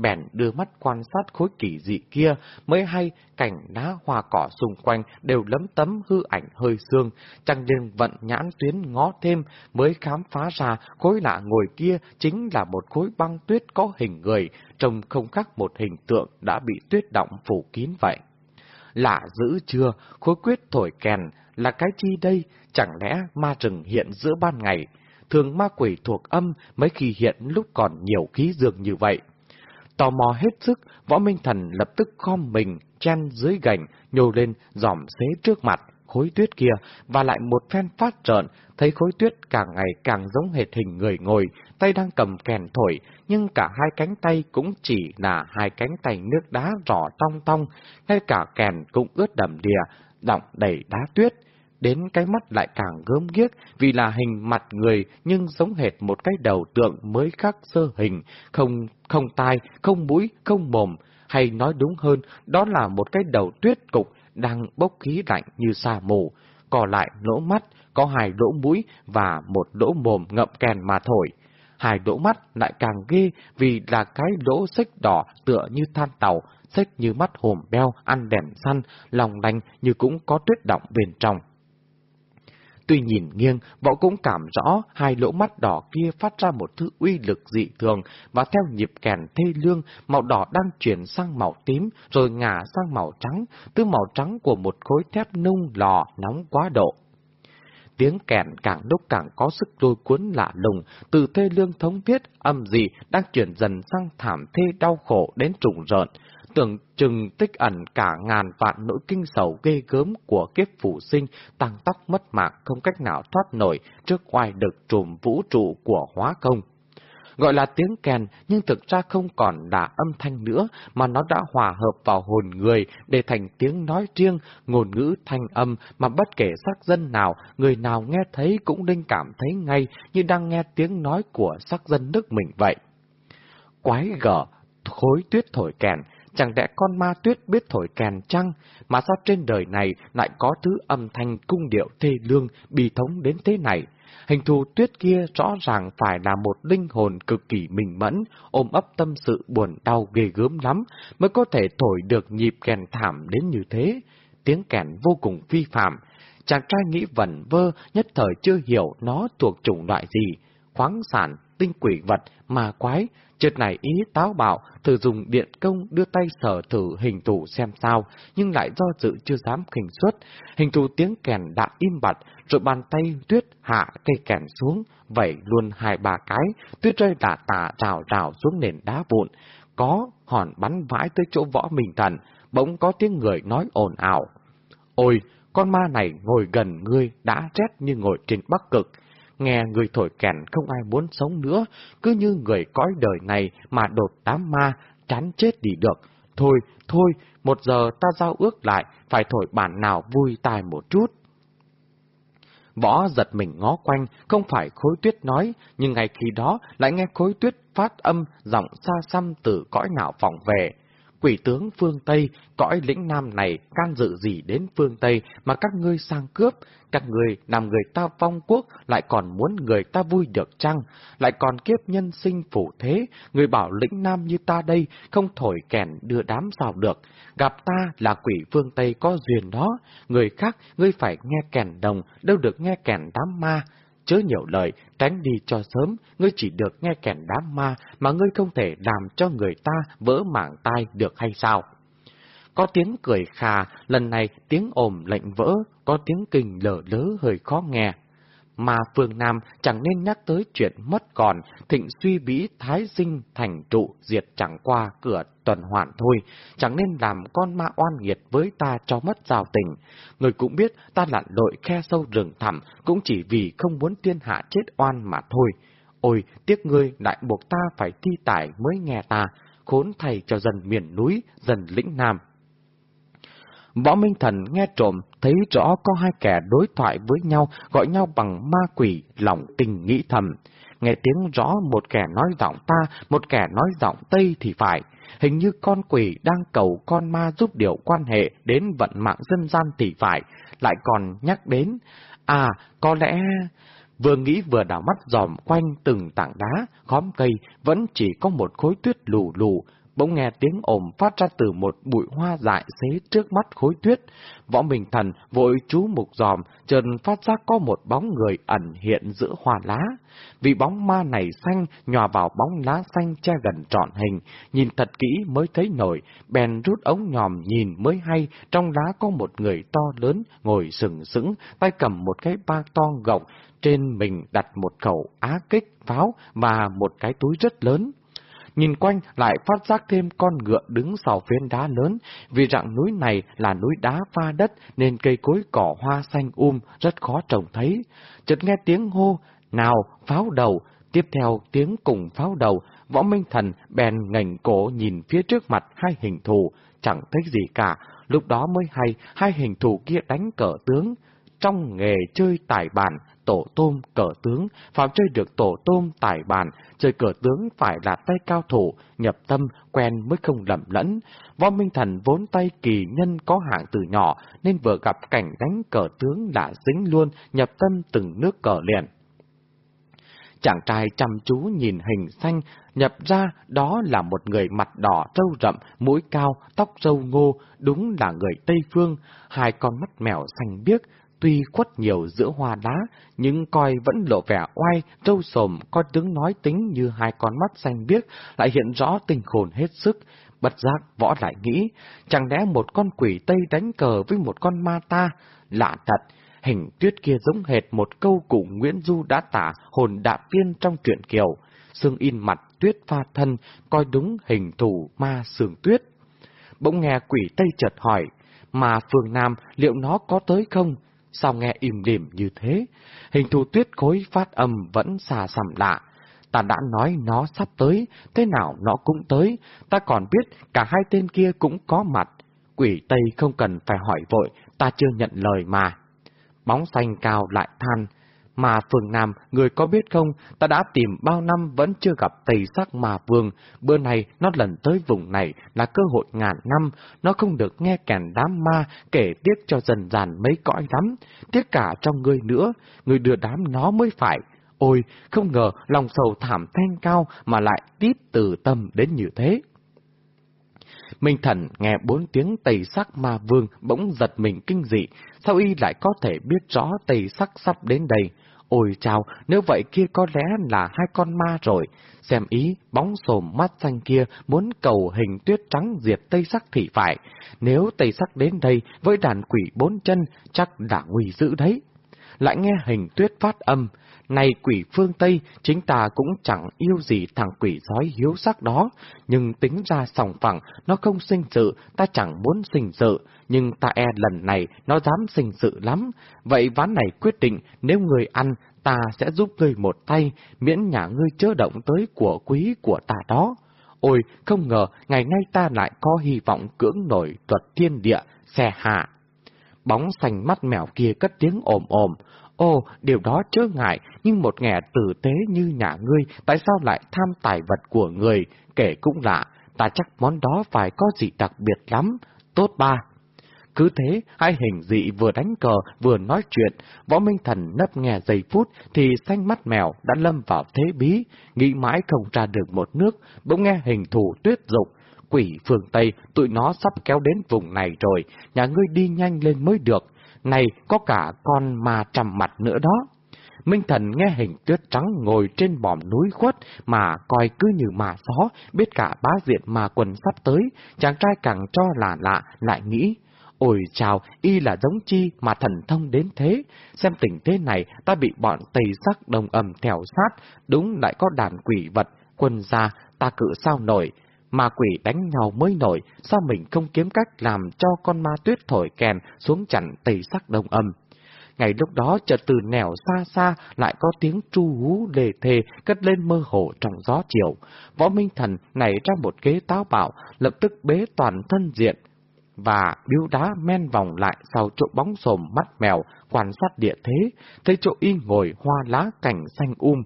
bèn đưa mắt quan sát khối kỳ dị kia, mới hay cảnh đá hoa cỏ xung quanh đều lấm tấm hư ảnh hơi xương, chẳng liền vận nhãn tuyến ngó thêm, mới khám phá ra khối lạ ngồi kia chính là một khối băng tuyết có hình người, trông không khác một hình tượng đã bị tuyết động phủ kín vậy. Lạ dữ chưa, khối quyết thổi kèn, là cái chi đây, chẳng lẽ ma rừng hiện giữa ban ngày, thường ma quỷ thuộc âm mấy khi hiện lúc còn nhiều khí dường như vậy. Tò mò hết sức, võ minh thần lập tức khom mình, chen dưới gành, nhô lên, dòm xế trước mặt, khối tuyết kia, và lại một phen phát trợn, thấy khối tuyết càng ngày càng giống hệt hình người ngồi, tay đang cầm kèn thổi, nhưng cả hai cánh tay cũng chỉ là hai cánh tay nước đá rõ tong tong, ngay cả kèn cũng ướt đầm đìa, đọng đầy đá tuyết đến cái mắt lại càng gớm ghiếc vì là hình mặt người nhưng giống hệt một cái đầu tượng mới khắc sơ hình, không không tai, không mũi, không mồm, hay nói đúng hơn, đó là một cái đầu tuyết cục đang bốc khí lạnh như sa mù, còn lại lỗ mắt, có hai lỗ mũi và một lỗ mồm ngậm kèn mà thổi. Hai lỗ mắt lại càng ghê vì là cái lỗ xích đỏ tựa như than tàu, xích như mắt hồm beo, ăn đèn săn, lòng lành như cũng có tuyết động bên trong. Tuy nhìn nghiêng, võ cũng cảm rõ hai lỗ mắt đỏ kia phát ra một thứ uy lực dị thường, và theo nhịp kèn thê lương, màu đỏ đang chuyển sang màu tím, rồi ngả sang màu trắng, từ màu trắng của một khối thép nung lò nóng quá độ. Tiếng kèn càng lúc càng có sức lôi cuốn lạ lùng, từ thê lương thống thiết, âm dị đang chuyển dần sang thảm thê đau khổ đến trùng rợn tưởng chừng tích ẩn cả ngàn vạn nỗi kinh sầu ghê gớm của kiếp phụ sinh, tăng tóc mất mạng không cách nào thoát nổi trước oai được trùm vũ trụ của hóa công. Gọi là tiếng kèn, nhưng thực ra không còn là âm thanh nữa, mà nó đã hòa hợp vào hồn người để thành tiếng nói riêng, ngôn ngữ thanh âm mà bất kể sắc dân nào, người nào nghe thấy cũng linh cảm thấy ngay như đang nghe tiếng nói của sắc dân nước mình vậy. Quái gở, khối tuyết thổi kèn, chẳng lẽ con ma tuyết biết thổi kèn chăng, mà sao trên đời này lại có thứ âm thanh cung điệu thê lương, bi thống đến thế này? Hình thù tuyết kia rõ ràng phải là một linh hồn cực kỳ minh mẫn, ôm ấp tâm sự buồn đau ghê gớm lắm, mới có thể thổi được nhịp kèn thảm đến như thế. Tiếng kèn vô cùng vi phạm, chàng trai nghĩ vẩn vơ, nhất thời chưa hiểu nó thuộc chủng loại gì. Khoáng sản, tinh quỷ vật, ma quái, chợt này ý táo bạo, thử dùng điện công đưa tay sở thử hình thù xem sao, nhưng lại do dự chưa dám khỉnh xuất. Hình thù tiếng kèn đã im bặt, rồi bàn tay tuyết hạ cây kèn xuống, vẩy luôn hai ba cái, tuyết rơi đả tả rào rào xuống nền đá vụn. Có hòn bắn vãi tới chỗ võ mình thần, bỗng có tiếng người nói ồn ào. Ôi, con ma này ngồi gần ngươi đã rét như ngồi trên bắc cực. Nghe người thổi kèn không ai muốn sống nữa, cứ như người cõi đời này mà đột đám ma, chán chết đi được. Thôi, thôi, một giờ ta giao ước lại, phải thổi bản nào vui tai một chút. Võ giật mình ngó quanh, không phải khối tuyết nói, nhưng ngay khi đó lại nghe khối tuyết phát âm giọng xa xăm từ cõi nào vọng về. Quỷ tướng phương Tây, cõi lĩnh Nam này can dự gì đến phương Tây mà các ngươi sang cướp, các ngươi làm người ta vong quốc lại còn muốn người ta vui được chăng, lại còn kiếp nhân sinh phủ thế, người bảo lĩnh Nam như ta đây không thổi kèn đưa đám sao được, gặp ta là quỷ phương Tây có duyên đó, người khác ngươi phải nghe kèn đồng, đâu được nghe kèn đám ma, chớ nhiều lời, tránh đi cho sớm, ngươi chỉ được nghe kèn đám ma, mà ngươi không thể làm cho người ta vỡ mảng tai được hay sao? Có tiếng cười khà, lần này tiếng ồm lệnh vỡ, có tiếng kinh lở lớ hơi khó nghe mà phương Nam chẳng nên nhắc tới chuyện mất còn, thịnh suy bĩ thái sinh thành trụ diệt chẳng qua cửa tuần hoàn thôi, chẳng nên làm con ma oan nghiệt với ta cho mất giao tình. Người cũng biết ta lặn lội khe sâu rừng thẳm cũng chỉ vì không muốn thiên hạ chết oan mà thôi. Ôi, tiếc ngươi lại buộc ta phải thi tải mới nghe ta, khốn thầy cho dần miền núi, dần lĩnh Nam. Võ Minh Thần nghe trộm, thấy rõ có hai kẻ đối thoại với nhau, gọi nhau bằng ma quỷ, lòng tình nghĩ thầm. Nghe tiếng rõ một kẻ nói giọng ta, một kẻ nói giọng Tây thì phải. Hình như con quỷ đang cầu con ma giúp điều quan hệ đến vận mạng dân gian thì phải, lại còn nhắc đến. À, có lẽ... Vừa nghĩ vừa đảo mắt dòm quanh từng tảng đá, khóm cây, vẫn chỉ có một khối tuyết lù lù, bỗng nghe tiếng ồm phát ra từ một bụi hoa dại xế trước mắt khối tuyết. Võ Minh Thần vội chú mục dòm, trần phát ra có một bóng người ẩn hiện giữa hoa lá. Vì bóng ma này xanh nhòa vào bóng lá xanh che gần trọn hình, nhìn thật kỹ mới thấy nổi, bèn rút ống nhòm nhìn mới hay, trong lá có một người to lớn ngồi sừng sững, tay cầm một cái ba to gọng, trên mình đặt một khẩu á kích, pháo và một cái túi rất lớn. Nhìn quanh lại phát giác thêm con ngựa đứng sau phiến đá lớn, vì dạng núi này là núi đá pha đất nên cây cối cỏ hoa xanh um rất khó trồng thấy. Chợt nghe tiếng hô, nào, pháo đầu, tiếp theo tiếng cùng pháo đầu, võ minh thần bèn ngẩng cổ nhìn phía trước mặt hai hình thù, chẳng thấy gì cả, lúc đó mới hay hai hình thù kia đánh cờ tướng. Trong nghề chơi tài bản, tổ tôm cờ tướng, phạm chơi được tổ tôm tài bàn, chơi cờ tướng phải là tay cao thủ, nhập tâm, quen mới không lầm lẫn. Võ Minh Thần vốn tay kỳ nhân có hạng từ nhỏ, nên vừa gặp cảnh đánh cờ tướng đã dính luôn, nhập tâm từng nước cờ liền. Chàng trai chăm chú nhìn hình xanh, nhập ra đó là một người mặt đỏ râu rậm, mũi cao, tóc râu ngô, đúng là người Tây Phương, hai con mắt mèo xanh biếc, Tuy khuất nhiều giữa hoa đá, nhưng coi vẫn lộ vẻ oai, trâu sồm, coi tướng nói tính như hai con mắt xanh biếc, lại hiện rõ tình hồn hết sức. Bất giác võ lại nghĩ, chẳng lẽ một con quỷ Tây đánh cờ với một con ma ta? Lạ thật, hình tuyết kia giống hệt một câu cụ Nguyễn Du đã tả hồn đạp tiên trong truyện Kiều. Sương in mặt tuyết pha thân, coi đúng hình thủ ma sương tuyết. Bỗng nghe quỷ Tây chợt hỏi, mà phường Nam liệu nó có tới không? Sao nghe im lìm như thế? Hình thù tuyết khối phát âm vẫn xa xăm lạ. Ta đã nói nó sắp tới, thế nào nó cũng tới, ta còn biết cả hai tên kia cũng có mặt. Quỷ Tây không cần phải hỏi vội, ta chưa nhận lời mà. Bóng xanh cao lại than, mà phường Nam, người có biết không, ta đã tìm bao năm vẫn chưa gặp tây sắc mà vương, bữa này nó lần tới vùng này là cơ hội ngàn năm, nó không được nghe kèn đám ma kể tiếc cho dần dàn mấy cõi lắm, tiếc cả trong ngươi nữa, người đưa đám nó mới phải. Ôi, không ngờ lòng sầu thảm thanh cao mà lại tiếp từ tâm đến như thế. Minh Thần nghe bốn tiếng tây sắc ma vương bỗng giật mình kinh dị, sao y lại có thể biết rõ tây sắc sắp đến đây? Ôi chào, nếu vậy kia có lẽ là hai con ma rồi. Xem ý, bóng sồm mắt xanh kia muốn cầu hình tuyết trắng diệt tây sắc thì phải. Nếu tây sắc đến đây với đàn quỷ bốn chân, chắc đã nguy dữ đấy. Lại nghe hình tuyết phát âm, này quỷ phương Tây, chính ta cũng chẳng yêu gì thằng quỷ sói hiếu sắc đó, nhưng tính ra sòng phẳng, nó không sinh sự, ta chẳng muốn sinh sự, nhưng ta e lần này nó dám sinh sự lắm. Vậy ván này quyết định, nếu người ăn, ta sẽ giúp ngươi một tay, miễn nhà ngươi chớ động tới của quý của ta đó. Ôi, không ngờ, ngày nay ta lại có hy vọng cưỡng nổi tuật thiên địa, xe hạ. Bóng xanh mắt mèo kia cất tiếng ồm ồm, Ồ, điều đó chớ ngại, nhưng một nghề tử tế như nhà ngươi, tại sao lại tham tài vật của người? Kể cũng lạ, ta chắc món đó phải có gì đặc biệt lắm. Tốt ba. Cứ thế, hai hình dị vừa đánh cờ vừa nói chuyện, võ minh thần nấp nghe giây phút thì xanh mắt mèo đã lâm vào thế bí, nghĩ mãi không ra được một nước, bỗng nghe hình thủ tuyết dục. Quỷ phương Tây, tụi nó sắp kéo đến vùng này rồi, nhà ngươi đi nhanh lên mới được này có cả con ma trầm mặt nữa đó. Minh thần nghe hình tuyết trắng ngồi trên bòm núi khuất mà coi cứ như mà gió, biết cả bá diện mà quần sắp tới, chàng trai càng cho là lạ, lại nghĩ. Ôi chào, y là giống chi mà thần thông đến thế, xem tình thế này ta bị bọn tây sắc đồng ầm theo sát, đúng lại có đàn quỷ vật, quân gia, ta cự sao nổi, Ma quỷ đánh nhau mới nổi, sao mình không kiếm cách làm cho con ma tuyết thổi kèn xuống chặn tây sắc đông âm. Ngày lúc đó chợt từ nẻo xa xa lại có tiếng tru hú lề thề cất lên mơ hồ trong gió chiều. Võ Minh Thần nảy ra một kế táo bạo, lập tức bế toàn thân diện, và biếu đá men vòng lại sau chỗ bóng sồm mắt mèo, quan sát địa thế, thấy chỗ y ngồi hoa lá cảnh xanh um,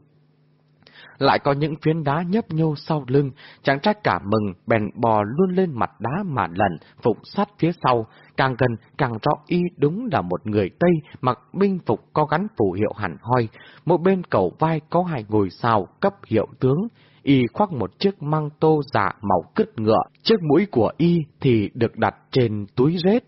lại có những phiến đá nhấp nhô sau lưng, chẳng trách cả mừng, bèn bò luôn lên mặt đá mà lần, phục sát phía sau, càng gần càng rõ y đúng là một người Tây mặc binh phục có gắn phù hiệu hẳn hoi, một bên cầu vai có hai ngồi sao cấp hiệu tướng, y khoác một chiếc măng tô giả màu cứt ngựa, chiếc mũi của y thì được đặt trên túi rết.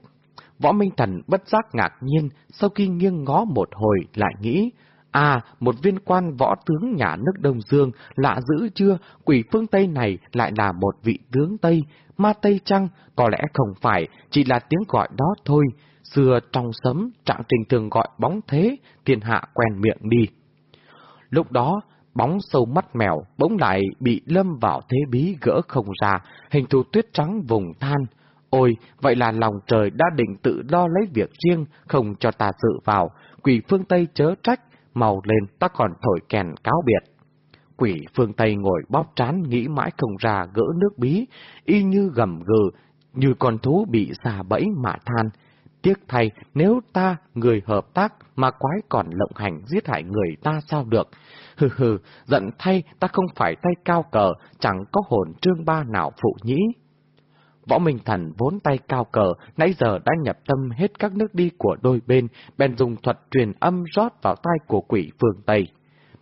Võ Minh Thần bất giác ngạc nhiên, sau khi nghiêng ngó một hồi lại nghĩ, À, một viên quan võ tướng nhà nước Đông Dương, lạ dữ chưa, quỷ phương Tây này lại là một vị tướng Tây, ma Tây chăng, có lẽ không phải, chỉ là tiếng gọi đó thôi. Xưa trong sấm, trạng trình thường gọi bóng thế, thiên hạ quen miệng đi. Lúc đó, bóng sâu mắt mèo bỗng lại bị lâm vào thế bí gỡ không ra, hình thù tuyết trắng vùng than. Ôi, vậy là lòng trời đã định tự lo lấy việc riêng, không cho ta sự vào, quỷ phương Tây chớ trách, màu lên ta còn thổi kèn cáo biệt. Quỷ phương Tây ngồi bóp trán nghĩ mãi không ra gỡ nước bí, y như gầm gừ, như con thú bị xà bẫy mà than. Tiếc thay, nếu ta, người hợp tác, mà quái còn lộng hành giết hại người ta sao được? Hừ hừ, giận thay, ta không phải tay cao cờ, chẳng có hồn trương ba nào phụ nhĩ. Võ Minh Thần vốn tay cao cờ, nãy giờ đã nhập tâm hết các nước đi của đôi bên, bèn dùng thuật truyền âm rót vào tai của quỷ phương Tây.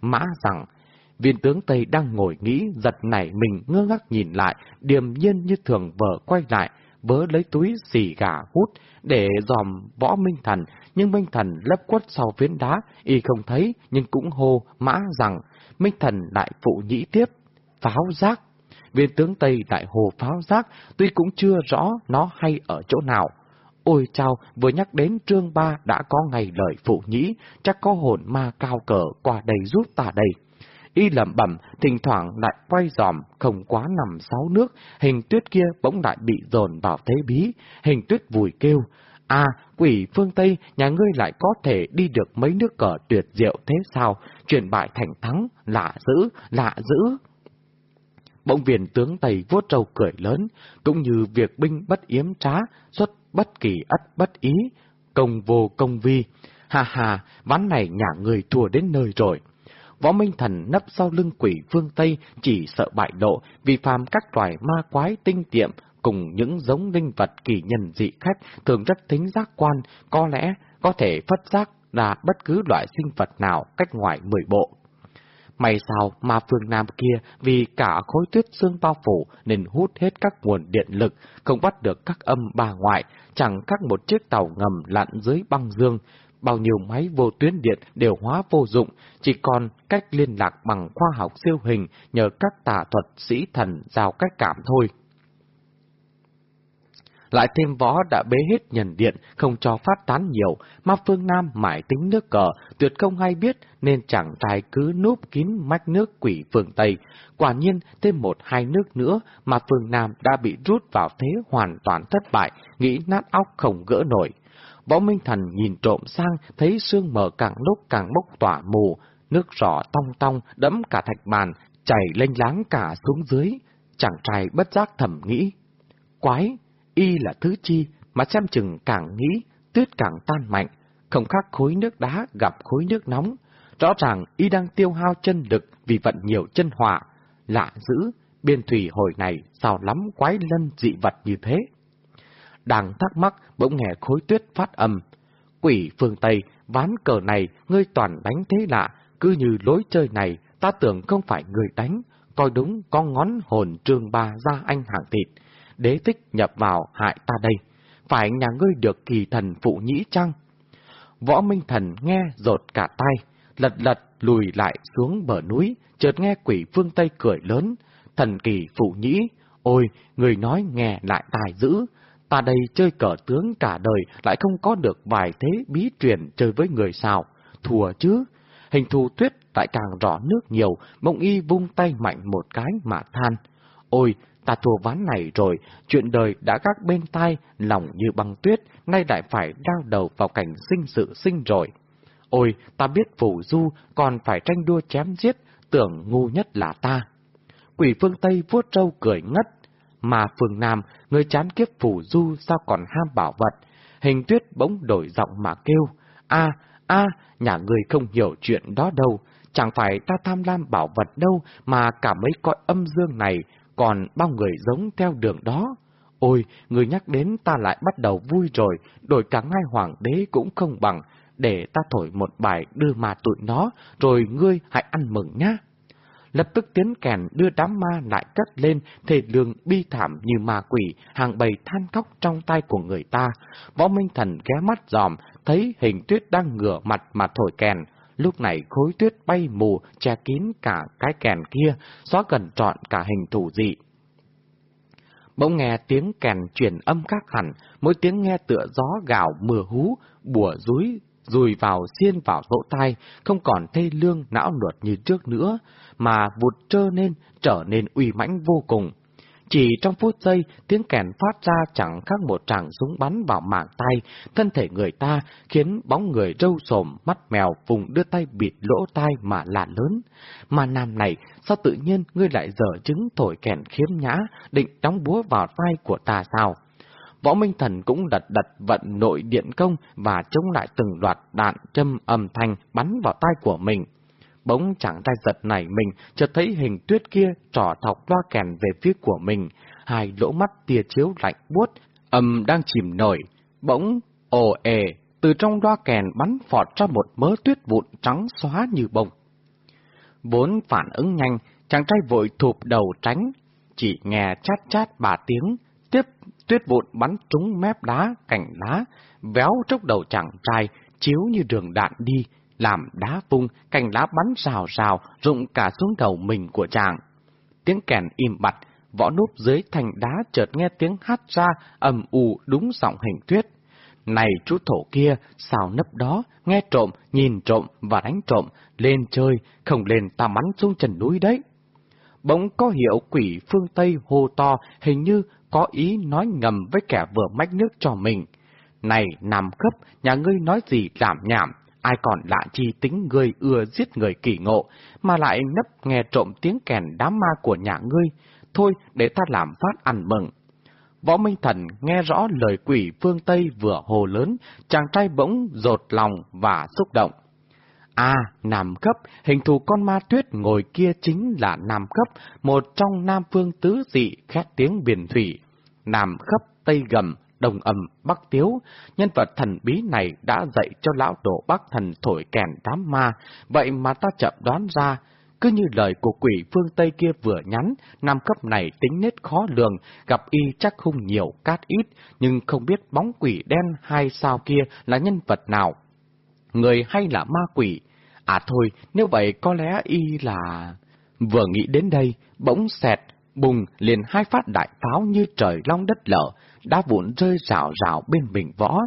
Mã rằng, viên tướng Tây đang ngồi nghĩ, giật nảy mình ngơ ngác nhìn lại, điềm nhiên như thường vợ quay lại, vớ lấy túi xì gà hút để dòm võ Minh Thần, nhưng Minh Thần lấp quất sau phiến đá, y không thấy, nhưng cũng hô mã rằng, Minh Thần lại phụ nhĩ tiếp, pháo giác viên tướng Tây đại hồ pháo giác, tuy cũng chưa rõ nó hay ở chỗ nào. Ôi chào, vừa nhắc đến trương ba đã có ngày lời phụ nhĩ, chắc có hồn ma cao cờ qua đây giúp ta đây. Y lẩm bẩm, thỉnh thoảng lại quay dòm, không quá nằm sáu nước, hình tuyết kia bỗng lại bị dồn vào thế bí, hình tuyết vùi kêu. À, quỷ phương Tây, nhà ngươi lại có thể đi được mấy nước cờ tuyệt diệu thế sao? Chuyển bại thành thắng, lạ dữ, lạ dữ. Bỗng viên tướng Tây vuốt râu cười lớn, cũng như việc binh bất yếm trá, xuất bất kỳ ất bất ý, công vô công vi. Hà hà, ván này nhà người thua đến nơi rồi. Võ Minh Thần nấp sau lưng quỷ phương Tây chỉ sợ bại lộ vì phàm các loài ma quái tinh tiệm cùng những giống linh vật kỳ nhân dị khách thường rất tính giác quan, có lẽ có thể phất giác là bất cứ loại sinh vật nào cách ngoài mười bộ. May sao mà phương Nam kia vì cả khối tuyết xương bao phủ nên hút hết các nguồn điện lực, không bắt được các âm bà ngoại, chẳng các một chiếc tàu ngầm lặn dưới băng dương. Bao nhiêu máy vô tuyến điện đều hóa vô dụng, chỉ còn cách liên lạc bằng khoa học siêu hình nhờ các tà thuật sĩ thần giao cách cảm thôi. Lại thêm võ đã bế hết nhân điện, không cho phát tán nhiều, mà phương Nam mãi tính nước cờ, tuyệt không hay biết, nên chẳng trai cứ núp kín mách nước quỷ phương Tây. Quả nhiên, thêm một hai nước nữa mà phương Nam đã bị rút vào thế hoàn toàn thất bại, nghĩ nát óc không gỡ nổi. Võ Minh Thần nhìn trộm sang, thấy sương mờ càng lúc càng bốc tỏa mù, nước rõ tong tong đẫm cả thạch bàn, chảy lênh láng cả xuống dưới. Chàng trai bất giác thầm nghĩ. Quái, y là thứ chi mà xem chừng càng nghĩ, tuyết càng tan mạnh, không khác khối nước đá gặp khối nước nóng. Rõ ràng y đang tiêu hao chân lực vì vận nhiều chân hỏa. Lạ dữ, biên thủy hồi này sao lắm quái lân dị vật như thế. Đang thắc mắc bỗng nghe khối tuyết phát âm. Quỷ phương Tây, ván cờ này ngươi toàn đánh thế lạ, cứ như lối chơi này ta tưởng không phải người đánh, coi đúng có ngón hồn trương ba ra anh hàng thịt đế thích nhập vào hại ta đây, phải nhà ngươi được kỳ thần phụ nhĩ chăng? Võ Minh Thần nghe rột cả tay, lật lật lùi lại xuống bờ núi, chợt nghe quỷ phương Tây cười lớn, thần kỳ phụ nhĩ, ôi, người nói nghe lại tài dữ, ta đây chơi cờ tướng cả đời lại không có được vài thế bí truyền chơi với người sao, thùa chứ. Hình thù tuyết lại càng rõ nước nhiều, mông y vung tay mạnh một cái mà than. Ôi, ta thua ván này rồi, chuyện đời đã gác bên tai, lòng như băng tuyết, nay lại phải đau đầu vào cảnh sinh sự sinh rồi. Ôi, ta biết phủ du, còn phải tranh đua chém giết, tưởng ngu nhất là ta. Quỷ phương Tây vuốt trâu cười ngất, mà phương Nam, người chán kiếp phủ du sao còn ham bảo vật. Hình tuyết bỗng đổi giọng mà kêu, a a nhà người không hiểu chuyện đó đâu, chẳng phải ta tham lam bảo vật đâu mà cả mấy cõi âm dương này còn bao người giống theo đường đó. Ôi, người nhắc đến ta lại bắt đầu vui rồi, đổi cả ngai hoàng đế cũng không bằng, để ta thổi một bài đưa mà tụi nó, rồi ngươi hãy ăn mừng nhá. Lập tức tiến kèn đưa đám ma lại cất lên, thể lương bi thảm như ma quỷ, hàng bầy than khóc trong tay của người ta. Võ Minh Thần ghé mắt dòm, thấy hình tuyết đang ngửa mặt mà thổi kèn, Lúc này khối tuyết bay mù che kín cả cái kèn kia, xóa gần trọn cả hình thù dị. Bỗng nghe tiếng kèn truyền âm khác hẳn, mỗi tiếng nghe tựa gió gào mưa hú, bùa rúi, rùi vào xiên vào lỗ tai, không còn thê lương não nuột như trước nữa, mà vụt trơ nên, trở nên uy mãnh vô cùng. Chỉ trong phút giây, tiếng kèn phát ra chẳng khác một tràng súng bắn vào mạng tay, thân thể người ta khiến bóng người râu sồm, mắt mèo vùng đưa tay bịt lỗ tai mà lạ lớn. Mà nam này, sao tự nhiên ngươi lại dở chứng thổi kèn khiếm nhã, định đóng búa vào tay của ta sao? Võ Minh Thần cũng đặt đặt vận nội điện công và chống lại từng loạt đạn châm âm thanh bắn vào tay của mình. Bỗng chẳng tay giật này mình, chợt thấy hình tuyết kia trỏ thọc loa kèn về phía của mình, hai lỗ mắt tia chiếu lạnh buốt, âm đang chìm nổi. Bỗng, ồ ề, từ trong loa kèn bắn phọt ra một mớ tuyết vụn trắng xóa như bông. Vốn phản ứng nhanh, chàng trai vội thụp đầu tránh, chỉ nghe chát chát bà tiếng, tiếp tuyết vụn bắn trúng mép đá, cành lá, véo trốc đầu chàng trai, chiếu như đường đạn đi, làm đá vung, cành lá bắn rào rào, rụng cả xuống đầu mình của chàng. Tiếng kèn im bặt, võ núp dưới thành đá chợt nghe tiếng hát ra, ầm ù đúng giọng hình tuyết. Này chú thổ kia, sao nấp đó, nghe trộm, nhìn trộm và đánh trộm, lên chơi, không lên ta mắn xuống trần núi đấy. Bỗng có hiệu quỷ phương Tây hô to, hình như có ý nói ngầm với kẻ vừa mách nước cho mình. Này, nằm cấp, nhà ngươi nói gì làm nhảm, ai còn lạ chi tính ngươi ưa giết người kỳ ngộ, mà lại nấp nghe trộm tiếng kèn đám ma của nhà ngươi, thôi để ta làm phát ăn mừng. Võ Minh Thần nghe rõ lời quỷ phương Tây vừa hồ lớn, chàng trai bỗng rột lòng và xúc động. À, Nam Cấp, hình thù con ma tuyết ngồi kia chính là Nam Cấp, một trong Nam Phương tứ dị khét tiếng biển thủy. Nam Cấp Tây Gầm, đồng âm Bắc Tiếu, nhân vật thần bí này đã dạy cho lão tổ Bắc thần thổi kèn đám ma, vậy mà ta chậm đoán ra, cứ như lời của quỷ phương Tây kia vừa nhắn, nam cấp này tính nết khó lường, gặp y chắc hung nhiều cát ít, nhưng không biết bóng quỷ đen hay sao kia là nhân vật nào. Người hay là ma quỷ? À thôi, nếu vậy có lẽ y là... Vừa nghĩ đến đây, bỗng xẹt, bùng liền hai phát đại pháo như trời long đất lở, đá vụn rơi rào rào bên mình võ.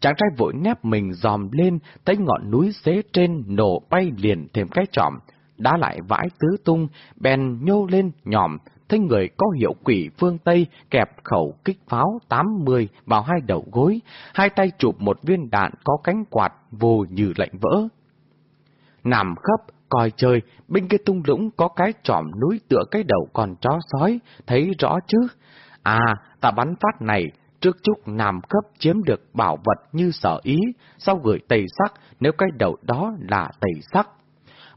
Chàng trai vội nép mình dòm lên, thấy ngọn núi xế trên nổ bay liền thêm cái trọm. Đá lại vãi tứ tung, bèn nhô lên nhòm, thấy người có hiệu quỷ phương Tây kẹp khẩu kích pháo 80 vào hai đầu gối, hai tay chụp một viên đạn có cánh quạt vù như lạnh vỡ. Nằm khắp, coi chơi, bên kia tung lũng có cái trọm núi tựa cái đầu con chó sói, thấy rõ chứ? À, ta bắn phát này, trước chúc Nam cấp chiếm được bảo vật như sở ý, sau gửi tây sắc nếu cái đầu đó là tây sắc.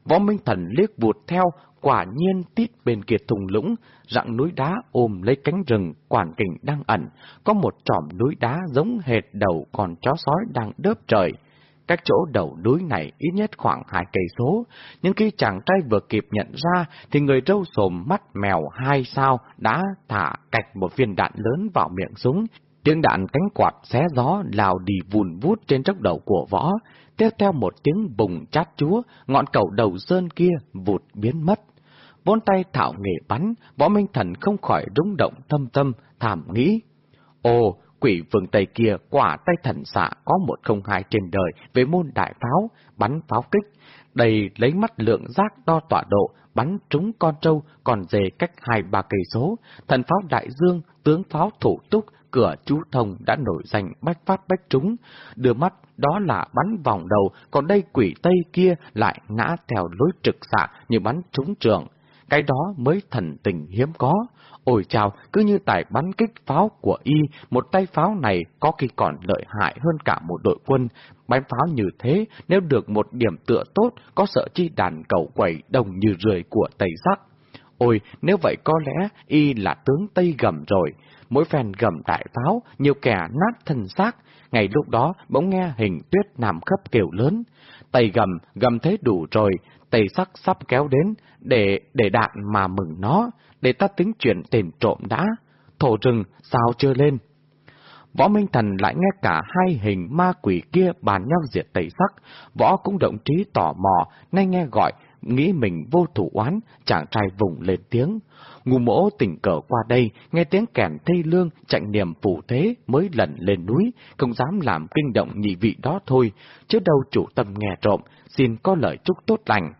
Võ Minh Thần liếc vụt theo, quả nhiên tít bên kia thùng lũng, rặng núi đá ôm lấy cánh rừng, quản kình đang ẩn, có một tròm núi đá giống hệt đầu con chó sói đang đớp trời. Cách chỗ đầu núi này ít nhất khoảng hai cây số, nhưng khi chàng trai vừa kịp nhận ra thì người râu sồm mắt mèo hai sao đã thả cạch một viên đạn lớn vào miệng súng. Tiếng đạn cánh quạt xé gió lào đi vùn vút trên chốc đầu của võ, tiếp theo một tiếng bùng chát chúa, ngọn cầu đầu sơn kia vụt biến mất. Vốn tay thảo nghề bắn, võ minh thần không khỏi rung động thâm tâm, thảm nghĩ. Ồ, Quỷ vương Tây kia quả tay thần xạ có một không hai trên đời về môn đại pháo, bắn pháo kích. Đây lấy mắt lượng giác đo tọa độ, bắn trúng con trâu còn dề cách hai ba cây số. Thần pháo đại dương, tướng pháo thủ túc, cửa chú thông đã nổi danh bách phát bách trúng. Đưa mắt đó là bắn vòng đầu, còn đây quỷ Tây kia lại ngã theo lối trực xạ như bắn trúng trường. Cái đó mới thần tình hiếm có. Ôi chào, cứ như tài bắn kích pháo của y, một tay pháo này có khi còn lợi hại hơn cả một đội quân. Bắn pháo như thế, nếu được một điểm tựa tốt, có sợ chi đàn cầu quẩy đồng như rười của Tây Sắc. Ôi, nếu vậy có lẽ y là tướng Tây gầm rồi. Mỗi phen gầm đại pháo, nhiều kẻ nát thân xác. Ngày lúc đó, bỗng nghe hình tuyết nằm khắp kiểu lớn. Tây gầm, gầm thế đủ rồi, Tây sắc sắp kéo đến, để để đạn mà mừng nó để ta tính chuyện tìm trộm đã. Thổ rừng, sao chưa lên? Võ Minh Thần lại nghe cả hai hình ma quỷ kia bàn nhau diệt tẩy sắc. Võ cũng động trí tò mò, nay nghe gọi, nghĩ mình vô thủ oán, chàng trai vùng lên tiếng. Ngu mỗ tỉnh cờ qua đây, nghe tiếng kèn thây lương, chạy niềm phủ thế, mới lần lên núi, không dám làm kinh động nhị vị đó thôi, chứ đâu chủ tâm nghe trộm, xin có lời chúc tốt lành.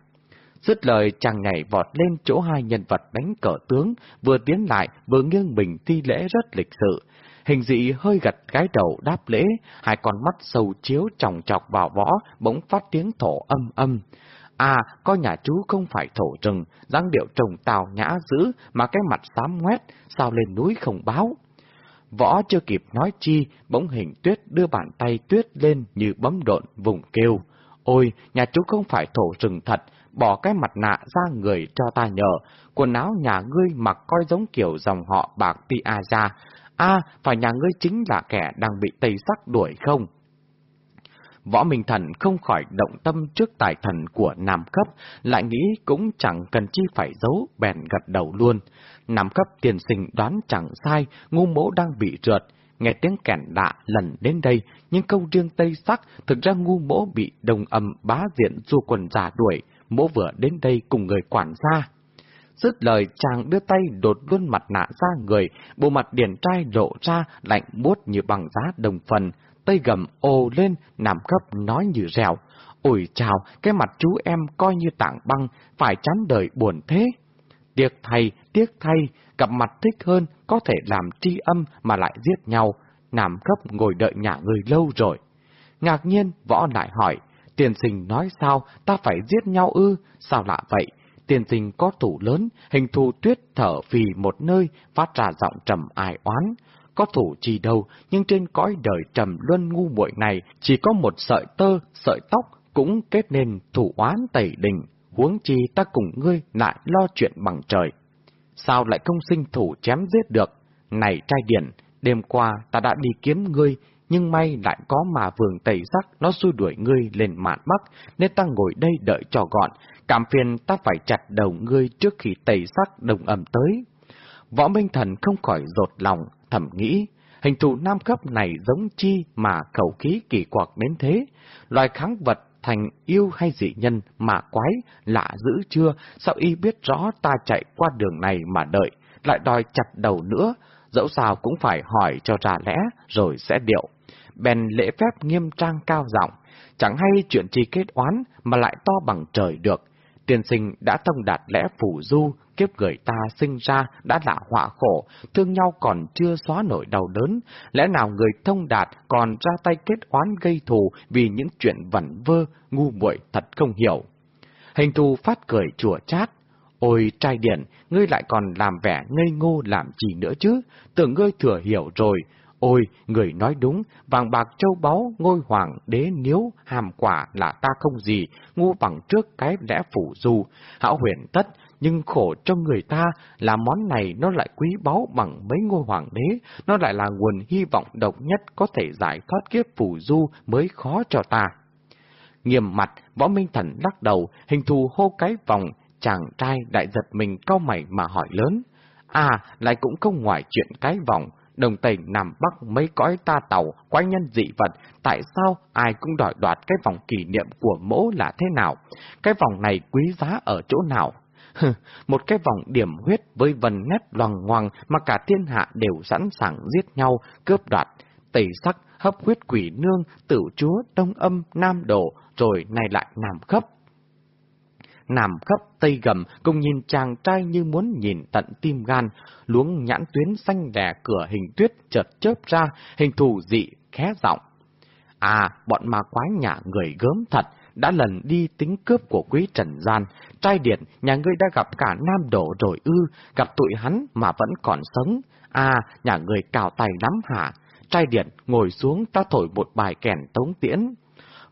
Dứt lời chàng nhảy vọt lên chỗ hai nhân vật đánh cờ tướng, vừa tiến lại vừa nghiêng mình thi lễ rất lịch sự. Hình dị hơi gật cái đầu đáp lễ, hai con mắt sâu chiếu trọng trọc vào võ, bỗng phát tiếng thổ âm âm. À, có nhà chú không phải thổ rừng, dáng điệu trồng tào nhã dữ, mà cái mặt xám ngoét, sao lên núi không báo. Võ chưa kịp nói chi, bỗng hình tuyết đưa bàn tay tuyết lên như bấm độn vùng kêu. Ôi, nhà chú không phải thổ rừng thật, bỏ cái mặt nạ ra người cho ta nhờ, quần áo nhà ngươi mặc coi giống kiểu dòng họ bạc Pia ra. À, phải nhà ngươi chính là kẻ đang bị Tây Sắc đuổi không? Võ Minh Thần không khỏi động tâm trước tài thần của Nam Cấp, lại nghĩ cũng chẳng cần chi phải giấu, bèn gật đầu luôn. Nam Cấp tiền sinh đoán chẳng sai, ngu mỗ đang bị trượt. Nghe tiếng kèn đạ lần đến đây, nhưng câu riêng Tây Sắc thực ra ngu mỗ bị đồng âm bá diện du quần giả đuổi, mỗ vừa đến đây cùng người quản gia. Dứt lời chàng đưa tay đột luôn mặt nạ ra người, bộ mặt điển trai lộ ra lạnh buốt như bằng giá đồng phần, tay gầm ô lên, nằm gấp nói như rèo. Ôi chào, cái mặt chú em coi như tảng băng, phải chán đời buồn thế. Tiếc thay tiếc thay, gặp mặt thích hơn, có thể làm tri âm mà lại giết nhau. Nam gấp ngồi đợi nhà người lâu rồi. Ngạc nhiên, võ lại hỏi, Tiền sinh nói sao, ta phải giết nhau ư, sao lạ vậy? Tiền sinh có thủ lớn, hình thù tuyết thở vì một nơi, phát ra giọng trầm ai oán. Có thủ chi đâu, nhưng trên cõi đời trầm luân ngu muội này, chỉ có một sợi tơ, sợi tóc, cũng kết nên thủ oán tẩy đình. Huống chi ta cùng ngươi lại lo chuyện bằng trời. Sao lại không sinh thủ chém giết được? Này trai điển, đêm qua ta đã đi kiếm ngươi, nhưng may lại có mà vườn tẩy sắc nó xui đuổi ngươi lên mạn bắc, nên ta ngồi đây đợi cho gọn, cảm phiền ta phải chặt đầu ngươi trước khi tẩy sắc đồng ẩm tới. Võ Minh Thần không khỏi rột lòng, thầm nghĩ, hình thù nam cấp này giống chi mà khẩu khí kỳ quặc đến thế, loài kháng vật thành yêu hay dị nhân mà quái, lạ dữ chưa, sao y biết rõ ta chạy qua đường này mà đợi, lại đòi chặt đầu nữa, dẫu sao cũng phải hỏi cho ra lẽ, rồi sẽ điệu. Bèn lễ phép nghiêm trang cao giọng, chẳng hay chuyện chi kết oán mà lại to bằng trời được. Tiên sinh đã thông đạt lẽ phủ du, kiếp người ta sinh ra đã là họa khổ, thương nhau còn chưa xóa nổi đau đớn, lẽ nào người thông đạt còn ra tay kết oán gây thù vì những chuyện vẩn vơ, ngu muội thật không hiểu. Hình thù phát cười chùa chát, Ôi trai điển, ngươi lại còn làm vẻ ngây ngô làm gì nữa chứ, tưởng ngươi thừa hiểu rồi. Ôi, người nói đúng, vàng bạc châu báu, ngôi hoàng, đế niếu, hàm quả là ta không gì, ngu bằng trước cái lẽ phủ du, hảo huyền tất, nhưng khổ cho người ta là món này nó lại quý báu bằng mấy ngôi hoàng đế, nó lại là nguồn hy vọng độc nhất có thể giải thoát kiếp phủ du mới khó cho ta. Nghiêm mặt, võ minh thần lắc đầu, hình thù hô cái vòng, chàng trai đại giật mình cau mày mà hỏi lớn. À, lại cũng không ngoài chuyện cái vòng, đồng tây nằm bắc mấy cõi ta tàu, quái nhân dị vật, tại sao ai cũng đòi đoạt cái vòng kỷ niệm của mỗ là thế nào? Cái vòng này quý giá ở chỗ nào? một cái vòng điểm huyết với vần nét loằng ngoằng mà cả thiên hạ đều sẵn sàng giết nhau, cướp đoạt, tẩy sắc, hấp huyết quỷ nương, tử chúa, đông âm, nam đổ, rồi này lại nam khấp. Nam khấp tây gầm cùng nhìn chàng trai như muốn nhìn tận tim gan, luống nhãn tuyến xanh đè cửa hình tuyết chợt chớp ra, hình thù dị, khé giọng. À, bọn ma quái nhà người gớm thật, đã lần đi tính cướp của quý trần gian. Trai điện, nhà ngươi đã gặp cả nam đổ rồi ư, gặp tụi hắn mà vẫn còn sống. À, nhà người cào tay lắm hả? Trai điện, ngồi xuống ta thổi một bài kèn tống tiễn.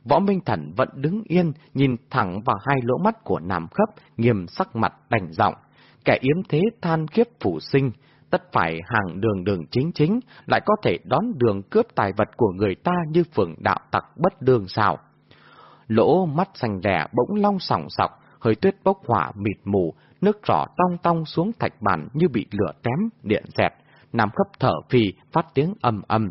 Võ Minh Thần vẫn đứng yên, nhìn thẳng vào hai lỗ mắt của Nam Khấp, nghiêm sắc mặt đành giọng. Kẻ yếm thế than kiếp phủ sinh, tất phải hàng đường đường chính chính, lại có thể đón đường cướp tài vật của người ta như phường đạo tặc bất đường sao. Lỗ mắt xanh đẻ bỗng long sòng sọc, hơi tuyết bốc hỏa mịt mù, nước rõ tong tong xuống thạch bàn như bị lửa tém, điện dẹt. Nam khấp thở phì, phát tiếng âm âm.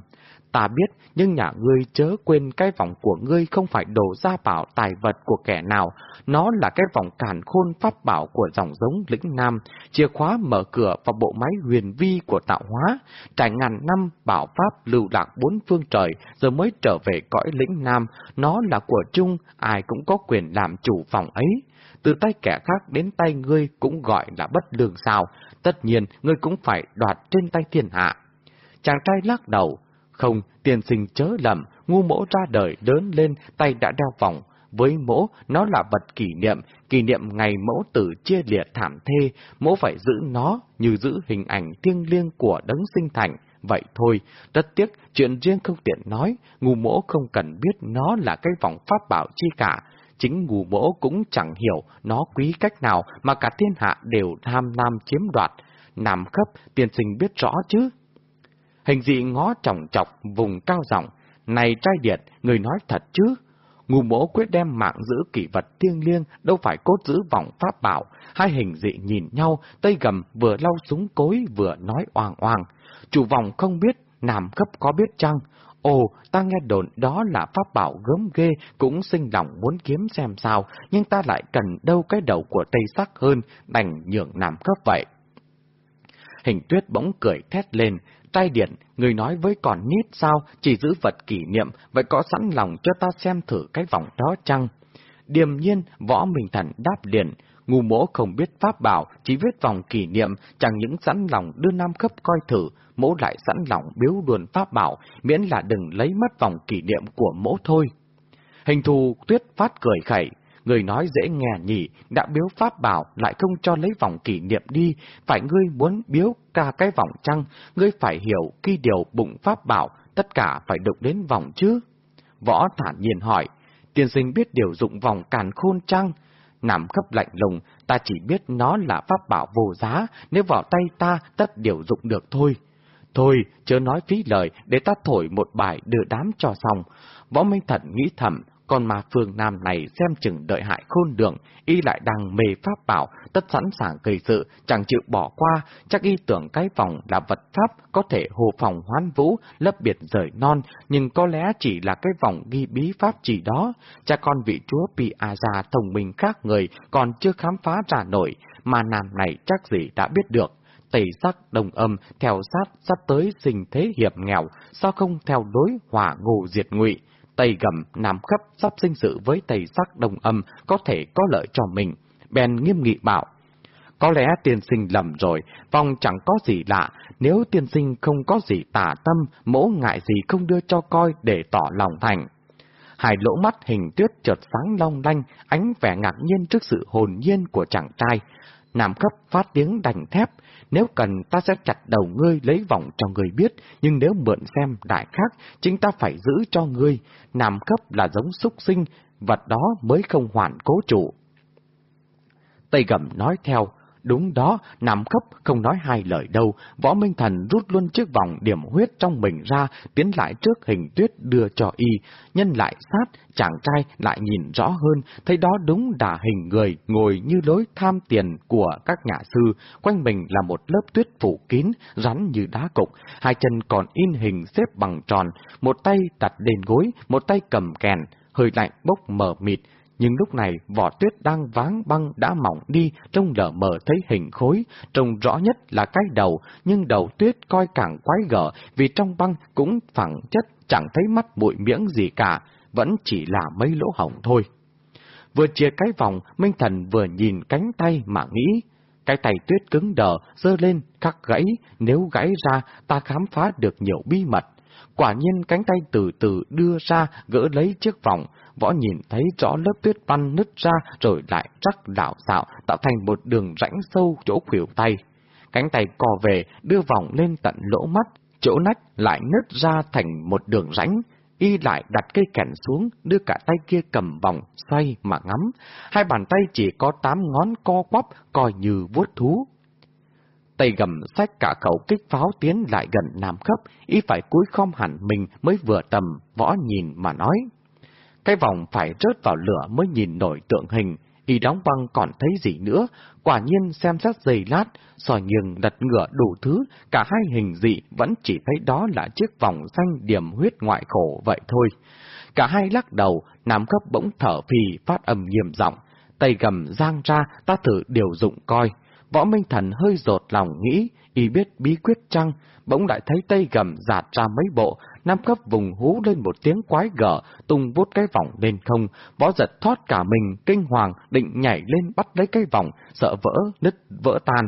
Ta biết, nhưng nhà ngươi chớ quên cái vòng của ngươi không phải đổ ra bảo tài vật của kẻ nào, nó là cái vòng cản khôn pháp bảo của dòng giống lĩnh nam, chìa khóa mở cửa vào bộ máy huyền vi của tạo hóa, trải ngàn năm bảo pháp lưu lạc bốn phương trời, giờ mới trở về cõi lĩnh nam, nó là của chung, ai cũng có quyền làm chủ vòng ấy. Từ tay kẻ khác đến tay ngươi cũng gọi là bất lương sao, tất nhiên ngươi cũng phải đoạt trên tay thiên hạ. Chàng trai lắc đầu, không, tiền sinh chớ lầm, ngu mỗ ra đời lớn lên, tay đã đeo vòng. Với mỗ, nó là vật kỷ niệm, kỷ niệm ngày mẫu tử chia liệt thảm thê, mỗ phải giữ nó như giữ hình ảnh thiêng liêng của đấng sinh thành. Vậy thôi, rất tiếc, chuyện riêng không tiện nói, ngu mỗ không cần biết nó là cái vòng pháp bảo chi cả. Chính ngu mỗ cũng chẳng hiểu nó quý cách nào mà cả thiên hạ đều tham lam chiếm đoạt. Nằm khắp, tiền sinh biết rõ chứ. Hình dị ngó trọng chọc, vùng cao giọng Này trai điệt, người nói thật chứ? Ngù mỗ quyết đem mạng giữ kỷ vật thiêng liêng, đâu phải cốt giữ vọng pháp bảo. Hai hình dị nhìn nhau, tây gầm vừa lau súng cối vừa nói oang oang. Chủ vòng không biết, nam cấp có biết chăng? Ồ, ta nghe đồn đó là pháp bảo gớm ghê, cũng sinh lòng muốn kiếm xem sao, nhưng ta lại cần đâu cái đầu của Tây Sắc hơn, đành nhượng nam cấp vậy. Hình tuyết bỗng cười thét lên, trai điện, người nói với còn nít sao, chỉ giữ vật kỷ niệm, vậy có sẵn lòng cho ta xem thử cái vòng đó chăng? Điềm nhiên, võ minh thần đáp liền, ngu mỗ không biết pháp bảo, chỉ viết vòng kỷ niệm, chẳng những sẵn lòng đưa nam cấp coi thử, mỗ lại sẵn lòng biếu đuồn pháp bảo, miễn là đừng lấy mất vòng kỷ niệm của mỗ thôi. Hình thù tuyết phát cười khẩy, Người nói dễ nghe nhỉ, đã biếu pháp bảo lại không cho lấy vòng kỷ niệm đi, phải ngươi muốn biếu ca cái vòng trăng, ngươi phải hiểu khi điều bụng pháp bảo, tất cả phải đụng đến vòng chứ. Võ thản nhiên hỏi, tiên sinh biết điều dụng vòng càn khôn trăng? Nằm khắp lạnh lùng, ta chỉ biết nó là pháp bảo vô giá, nếu vào tay ta tất điều dụng được thôi. Thôi, chớ nói phí lời, để ta thổi một bài đưa đám cho xong. Võ Minh Thần nghĩ thầm, còn mà phương Nam này xem chừng đợi hại khôn đường, y lại đang mê pháp bảo, tất sẵn sàng gây sự, chẳng chịu bỏ qua, chắc y tưởng cái vòng là vật pháp, có thể hồ phòng hoán vũ, lấp biệt rời non, nhưng có lẽ chỉ là cái vòng ghi bí pháp chỉ đó. Cha con vị chúa Piazza thông minh khác người, còn chưa khám phá ra nổi, mà nam này chắc gì đã biết được. Tây sắc đồng âm, theo sát, sắp tới sinh thế hiểm nghèo, sao không theo đối hỏa ngù diệt ngụy Tây gầm, Nam khắp sắp sinh sự với Tây sắc đồng âm có thể có lợi cho mình. Bèn nghiêm nghị bảo, có lẽ tiên sinh lầm rồi, vòng chẳng có gì lạ, nếu tiên sinh không có gì tả tâm, mỗ ngại gì không đưa cho coi để tỏ lòng thành. Hai lỗ mắt hình tuyết chợt sáng long lanh, ánh vẻ ngạc nhiên trước sự hồn nhiên của chàng trai. Nam cấp phát tiếng đành thép, nếu cần ta sẽ chặt đầu ngươi lấy vòng cho người biết, nhưng nếu mượn xem đại khác, chính ta phải giữ cho ngươi. Nam cấp là giống súc sinh, vật đó mới không hoàn cố trụ Tây Gầm nói theo, Đúng đó, nằm khóc, không nói hai lời đâu, võ minh thần rút luôn chiếc vòng điểm huyết trong mình ra, tiến lại trước hình tuyết đưa cho y, nhân lại sát, chàng trai lại nhìn rõ hơn, thấy đó đúng là hình người ngồi như lối tham tiền của các nhà sư, quanh mình là một lớp tuyết phủ kín, rắn như đá cục, hai chân còn in hình xếp bằng tròn, một tay đặt lên gối, một tay cầm kèn, hơi lạnh bốc mờ mịt, nhưng lúc này vỏ tuyết đang váng băng đã mỏng đi, trông lờ mờ thấy hình khối, trông rõ nhất là cái đầu, nhưng đầu tuyết coi càng quái gở vì trong băng cũng phẳng chất chẳng thấy mắt bụi miếng gì cả, vẫn chỉ là mấy lỗ hổng thôi. Vừa chia cái vòng, Minh Thần vừa nhìn cánh tay mà nghĩ, cái tay tuyết cứng đờ, dơ lên, khắc gãy, nếu gãy ra ta khám phá được nhiều bí mật. Quả nhiên cánh tay từ từ đưa ra, gỡ lấy chiếc vòng, võ nhìn thấy rõ lớp tuyết băng nứt ra rồi lại rắc đảo xạo, tạo thành một đường rãnh sâu chỗ khuỷu tay. Cánh tay co về, đưa vòng lên tận lỗ mắt, chỗ nách lại nứt ra thành một đường rãnh. Y lại đặt cây kẹn xuống, đưa cả tay kia cầm vòng, xoay mà ngắm. Hai bàn tay chỉ có tám ngón co quắp, coi như vuốt thú. Tay gầm sách cả khẩu kích pháo tiến lại gần nam khấp, y phải cúi khom hẳn mình mới vừa tầm, võ nhìn mà nói. Cái vòng phải rớt vào lửa mới nhìn nổi tượng hình, y đóng băng còn thấy gì nữa, quả nhiên xem xét giây lát, sò nhường đặt ngựa đủ thứ, cả hai hình dị vẫn chỉ thấy đó là chiếc vòng xanh điểm huyết ngoại khổ vậy thôi. Cả hai lắc đầu, nam khấp bỗng thở phì phát âm nghiêm giọng tay gầm giang ra, ta thử điều dụng coi. Võ Minh Thần hơi rột lòng nghĩ, y biết bí quyết chăng, bỗng lại thấy tay gầm giạt ra mấy bộ, Nam cấp vùng hú lên một tiếng quái gở, tung vút cái vòng lên không, võ giật thoát cả mình, kinh hoàng, định nhảy lên bắt lấy cái vòng, sợ vỡ, nứt, vỡ tan.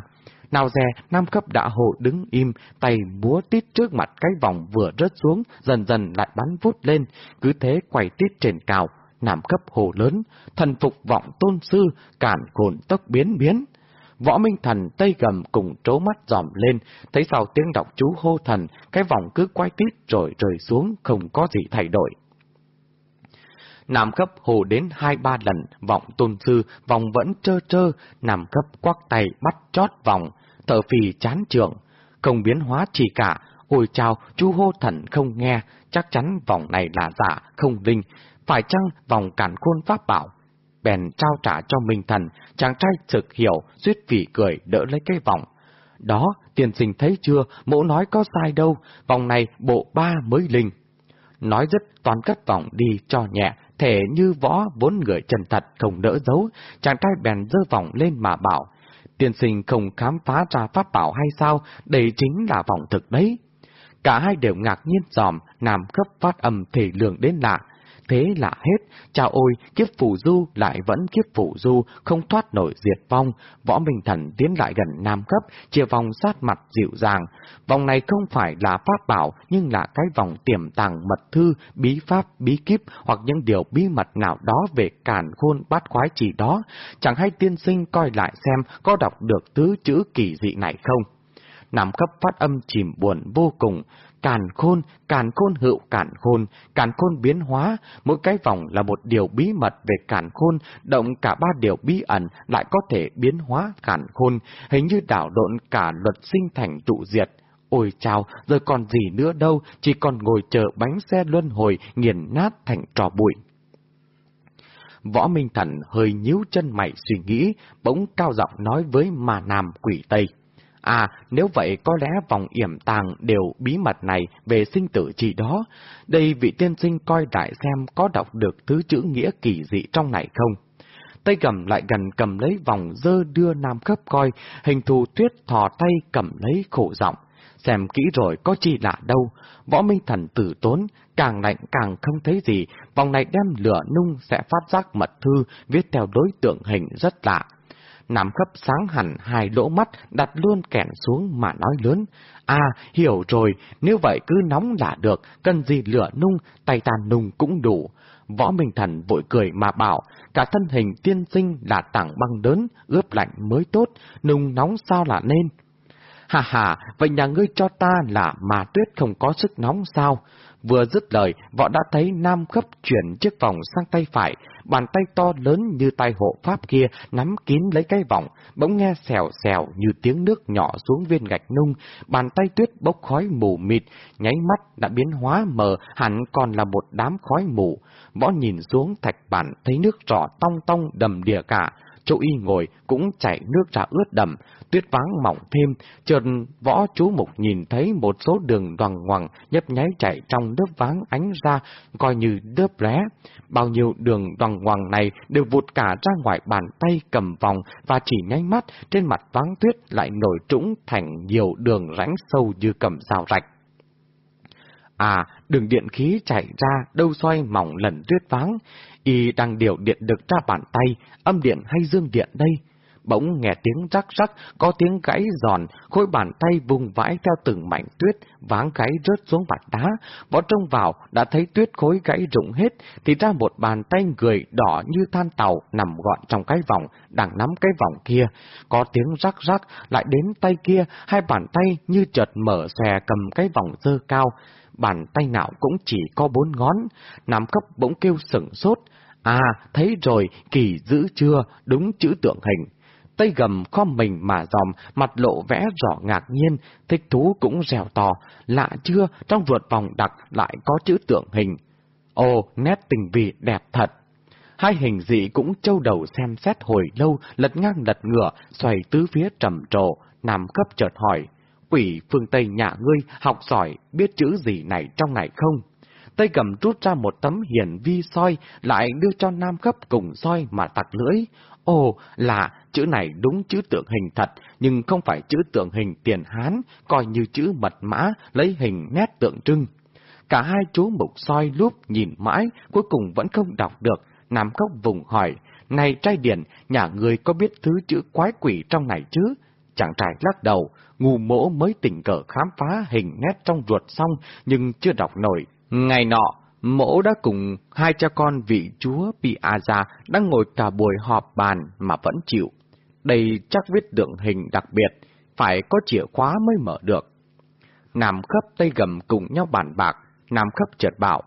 Nào dè, Nam cấp đã hộ đứng im, tay múa tít trước mặt cái vòng vừa rớt xuống, dần dần lại bắn vút lên, cứ thế quay tít trên cao. Nam cấp hồ lớn, thần phục vọng tôn sư, cản cồn tốc biến biến. Võ Minh Thần tây gầm cùng trố mắt dòm lên, thấy sau tiếng đọc chú hô thần, cái vòng cứ quay tít rồi rơi xuống, không có gì thay đổi. Nam cấp hồ đến hai ba lần, vọng tôn sư, vòng vẫn trơ trơ, Nam cấp quắc tay bắt chót vòng, thở phì chán trường, không biến hóa chỉ cả, ôi chào, chú hô thần không nghe, chắc chắn vòng này là giả, không linh, phải chăng vòng cản khôn pháp bảo, bèn trao trả cho Minh Thần, chàng trai thực hiểu, suýt phỉ cười đỡ lấy cái vòng. Đó, tiền sinh thấy chưa, mẫu nói có sai đâu, vòng này bộ ba mới linh. Nói dứt toàn cất vòng đi cho nhẹ, thể như võ vốn người chân thật không đỡ giấu chàng trai bèn dơ vòng lên mà bảo. Tiên sinh không khám phá ra pháp bảo hay sao, đây chính là vòng thực đấy. Cả hai đều ngạc nhiên dòm, nam cấp phát âm thể lượng đến lạ, Thế lạ hết, cha ôi, kiếp phủ du lại vẫn kiếp phủ du, không thoát nổi diệt vong. Võ Minh Thần tiến lại gần Nam Cấp, chia vòng sát mặt dịu dàng. Vòng này không phải là pháp bảo, nhưng là cái vòng tiềm tàng mật thư, bí pháp, bí kíp, hoặc những điều bí mật nào đó về càn khôn bát quái chỉ đó. Chẳng hay tiên sinh coi lại xem có đọc được tứ chữ kỳ dị này không nằm cấp phát âm chìm buồn vô cùng, càn khôn, càn khôn hữu càn khôn, càn khôn biến hóa, mỗi cái vòng là một điều bí mật về càn khôn, động cả ba điều bí ẩn lại có thể biến hóa càn khôn, hình như đảo độn cả luật sinh thành tụ diệt. Ôi chào, giờ còn gì nữa đâu, chỉ còn ngồi chờ bánh xe luân hồi nghiền nát thành trò bụi. Võ Minh Thần hơi nhíu chân mày suy nghĩ, bỗng cao giọng nói với mà nam quỷ Tây. À, nếu vậy có lẽ vòng yểm tàng đều bí mật này về sinh tử chỉ đó. Đây vị tiên sinh coi đại xem có đọc được thứ chữ nghĩa kỳ dị trong này không? tay cầm lại gần cầm lấy vòng dơ đưa nam cấp coi, hình thù tuyết thò tay cầm lấy khổ giọng. Xem kỹ rồi có chi lạ đâu, võ minh thần tử tốn, càng lạnh càng không thấy gì, vòng này đem lửa nung sẽ phát giác mật thư, viết theo đối tượng hình rất lạ. Nam khắp sáng hẳn hai lỗ mắt, đặt luôn kẹn xuống mà nói lớn. À, hiểu rồi, nếu vậy cứ nóng là được, cần gì lửa nung, tay tàn nung cũng đủ. Võ Minh Thần vội cười mà bảo, cả thân hình tiên sinh là tảng băng đớn, ướp lạnh mới tốt, nung nóng sao là nên. Hà hà, vậy nhà ngươi cho ta là mà tuyết không có sức nóng sao? Vừa dứt lời, võ đã thấy Nam khấp chuyển chiếc vòng sang tay phải, bàn tay to lớn như tay hộ pháp kia nắm kín lấy cái vòng, bỗng nghe xèo xèo như tiếng nước nhỏ xuống viên gạch nung, bàn tay tuyết bốc khói mù mịt, nháy mắt đã biến hóa mờ, hẳn còn là một đám khói mù. Võ nhìn xuống thạch bản thấy nước rõ tong tong đầm đìa cả, chỗ y ngồi cũng chảy nước ra ướt đầm, tuyết vắng mỏng thêm, chợt võ chú mục nhìn thấy một số đường đoàn ngoằng nhấp nháy chạy trong lớp váng ánh ra, coi như đớp ré. Bao nhiêu đường đoàn ngoằng này đều vụt cả ra ngoài bàn tay cầm vòng và chỉ nháy mắt trên mặt váng tuyết lại nổi trũng thành nhiều đường rãnh sâu như cầm rào rạch. À, đường điện khí chạy ra, đâu xoay mỏng lần tuyết váng. Y đang điều điện được ra bàn tay, âm điện hay dương điện đây? Bỗng nghe tiếng rắc rắc, có tiếng gãy giòn, khối bàn tay vùng vãi theo từng mảnh tuyết, váng gãy rớt xuống mặt đá. Võ trông vào, đã thấy tuyết khối gãy rụng hết, thì ra một bàn tay người đỏ như than tàu nằm gọn trong cái vòng, đang nắm cái vòng kia. Có tiếng rắc rắc, lại đến tay kia, hai bàn tay như chợt mở xòe cầm cái vòng dơ cao bàn tay nào cũng chỉ có bốn ngón, nằm cấp bỗng kêu sửng sốt. À, thấy rồi, kỳ dữ chưa, đúng chữ tượng hình. Tây gầm khom mình mà dòm, mặt lộ vẽ rõ ngạc nhiên, thích thú cũng rèo to, lạ chưa, trong vượt vòng đặc lại có chữ tượng hình. Ồ, nét tình vị đẹp thật. Hai hình dị cũng châu đầu xem xét hồi lâu, lật ngang lật ngửa, xoay tứ phía trầm trồ, Nam cấp chợt hỏi. Quỷ phương Tây nhà ngươi học giỏi, biết chữ gì này trong này không? Tây cầm rút ra một tấm hiển vi soi, lại đưa cho Nam cấp cùng soi mà tặc lưỡi. Ồ, lạ! chữ này đúng chữ tượng hình thật, nhưng không phải chữ tượng hình tiền Hán, coi như chữ mật mã, lấy hình nét tượng trưng. Cả hai chú mục soi lúp nhìn mãi, cuối cùng vẫn không đọc được. Nam cốc vùng hỏi, này trai điển, nhà người có biết thứ chữ quái quỷ trong này chứ? Chàng trai lắc đầu, ngu mỗ mới tình cờ khám phá hình nét trong ruột xong nhưng chưa đọc nổi. Ngày nọ, mẫu đã cùng hai cha con vị chúa Piazza đang ngồi cả buổi họp bàn mà vẫn chịu. Đây chắc viết tượng hình đặc biệt, phải có chìa khóa mới mở được. Nam khắp Tây gầm cùng nhau bàn bạc, Nam khắp chợt bảo,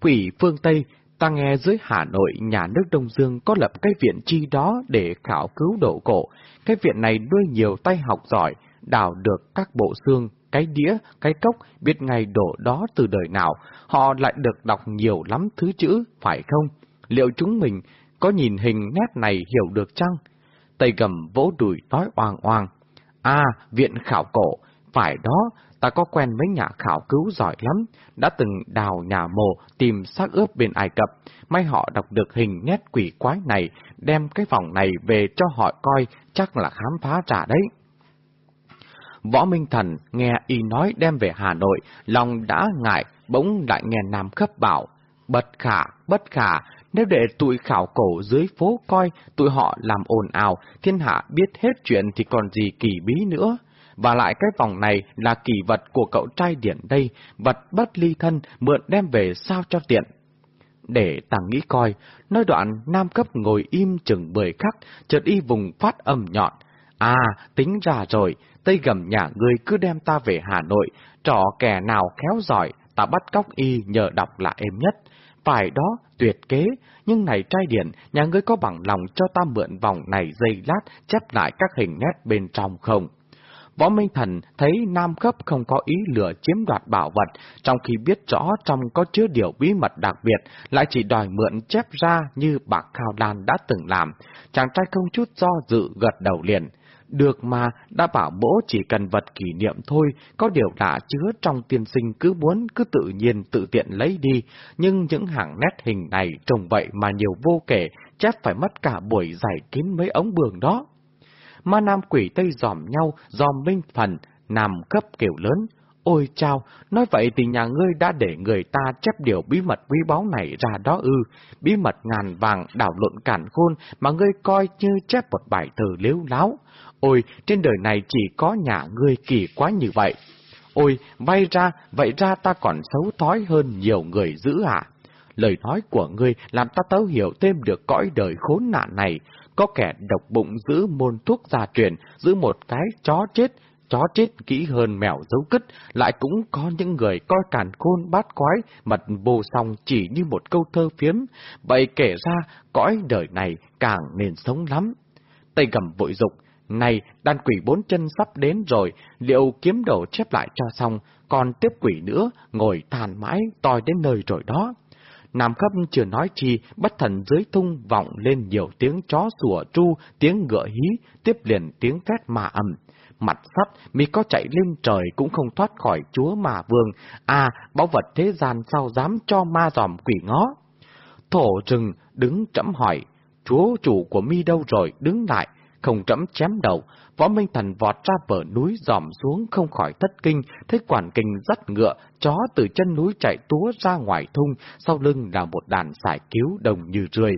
quỷ phương Tây, ta nghe dưới Hà Nội nhà nước Đông Dương có lập cái viện chi đó để khảo cứu độ cổ. Cái viện này nuôi nhiều tay học giỏi, đào được các bộ xương, cái đĩa, cái cốc, biết ngày đổ đó từ đời nào, họ lại được đọc nhiều lắm thứ chữ, phải không? Liệu chúng mình có nhìn hình nét này hiểu được chăng? Tây gầm vỗ đùi nói oang oang. À, viện khảo cổ, phải đó, ta có quen mấy nhà khảo cứu giỏi lắm, đã từng đào nhà mồ tìm xác ướp bên Ai Cập, may họ đọc được hình nét quỷ quái này, đem cái phòng này về cho họ coi, chắc là khám phá trả đấy. Võ Minh Thần nghe y nói đem về Hà Nội, lòng đã ngại, bỗng lại nghe Nam Khấp bảo, bất khả, bất khả, nếu để tụi khảo cổ dưới phố coi, tụi họ làm ồn ào, thiên hạ biết hết chuyện thì còn gì kỳ bí nữa. Và lại cái vòng này là kỳ vật của cậu trai điển đây, vật bất ly thân, mượn đem về sao cho tiện. Để tàng nghĩ coi, nói đoạn nam cấp ngồi im chừng bười khắc, chợt y vùng phát âm nhọn. À, tính ra rồi, Tây gầm nhà ngươi cứ đem ta về Hà Nội, trò kẻ nào khéo giỏi, ta bắt cóc y nhờ đọc là êm nhất. Phải đó, tuyệt kế, nhưng này trai điện nhà ngươi có bằng lòng cho ta mượn vòng này dây lát chép lại các hình nét bên trong không? Võ Minh Thần thấy Nam Cấp không có ý lừa chiếm đoạt bảo vật, trong khi biết rõ trong có chứa điều bí mật đặc biệt, lại chỉ đòi mượn chép ra như bạc Khao đan đã từng làm. Chàng trai không chút do dự gật đầu liền. Được mà, đã bảo bố chỉ cần vật kỷ niệm thôi, có điều đã chứa trong tiên sinh cứ muốn cứ tự nhiên tự tiện lấy đi, nhưng những hàng nét hình này trông vậy mà nhiều vô kể, chắc phải mất cả buổi giải kín mấy ống bường đó. Ma Nam quỷ Tây dòm nhau, dòm linh phần, nằm cấp kiểu lớn. Ôi chao, nói vậy thì nhà ngươi đã để người ta chép điều bí mật quý báu này ra đó ư, bí mật ngàn vàng đảo luận cản khôn mà ngươi coi như chép một bài thơ liếu láo. Ôi, trên đời này chỉ có nhà ngươi kỳ quá như vậy. Ôi, vay ra, vậy ra ta còn xấu thói hơn nhiều người dữ à? Lời nói của ngươi làm ta tấu hiểu thêm được cõi đời khốn nạn này. Có kẻ độc bụng giữ môn thuốc gia truyền, giữ một cái chó chết, chó chết kỹ hơn mèo dấu cứt, lại cũng có những người coi càn khôn bát quái, mật bồ song chỉ như một câu thơ phiếm. Vậy kể ra, cõi đời này càng nên sống lắm. Tây gầm vội dục, này, đàn quỷ bốn chân sắp đến rồi, liệu kiếm đầu chép lại cho xong, còn tiếp quỷ nữa, ngồi tàn mãi, tòi đến nơi rồi đó. Nam khắp chưa nói chi, bất thần dưới thung vọng lên nhiều tiếng chó sủa tru, tiếng ngựa hí, tiếp liền tiếng két mà ầm. Mặt sắt, mi có chạy lên trời cũng không thoát khỏi chúa mà vương. À, báu vật thế gian sao dám cho ma dòm quỷ ngó? Thổ rừng đứng trẫm hỏi, chúa chủ của mi đâu rồi, đứng lại, không trẫm chém đầu, võ minh thần vọt ra bờ núi dòm xuống không khỏi thất kinh, thấy quản kinh dắt ngựa, chó từ chân núi chạy túa ra ngoài thung, sau lưng là một đàn sải cứu đồng như rươi.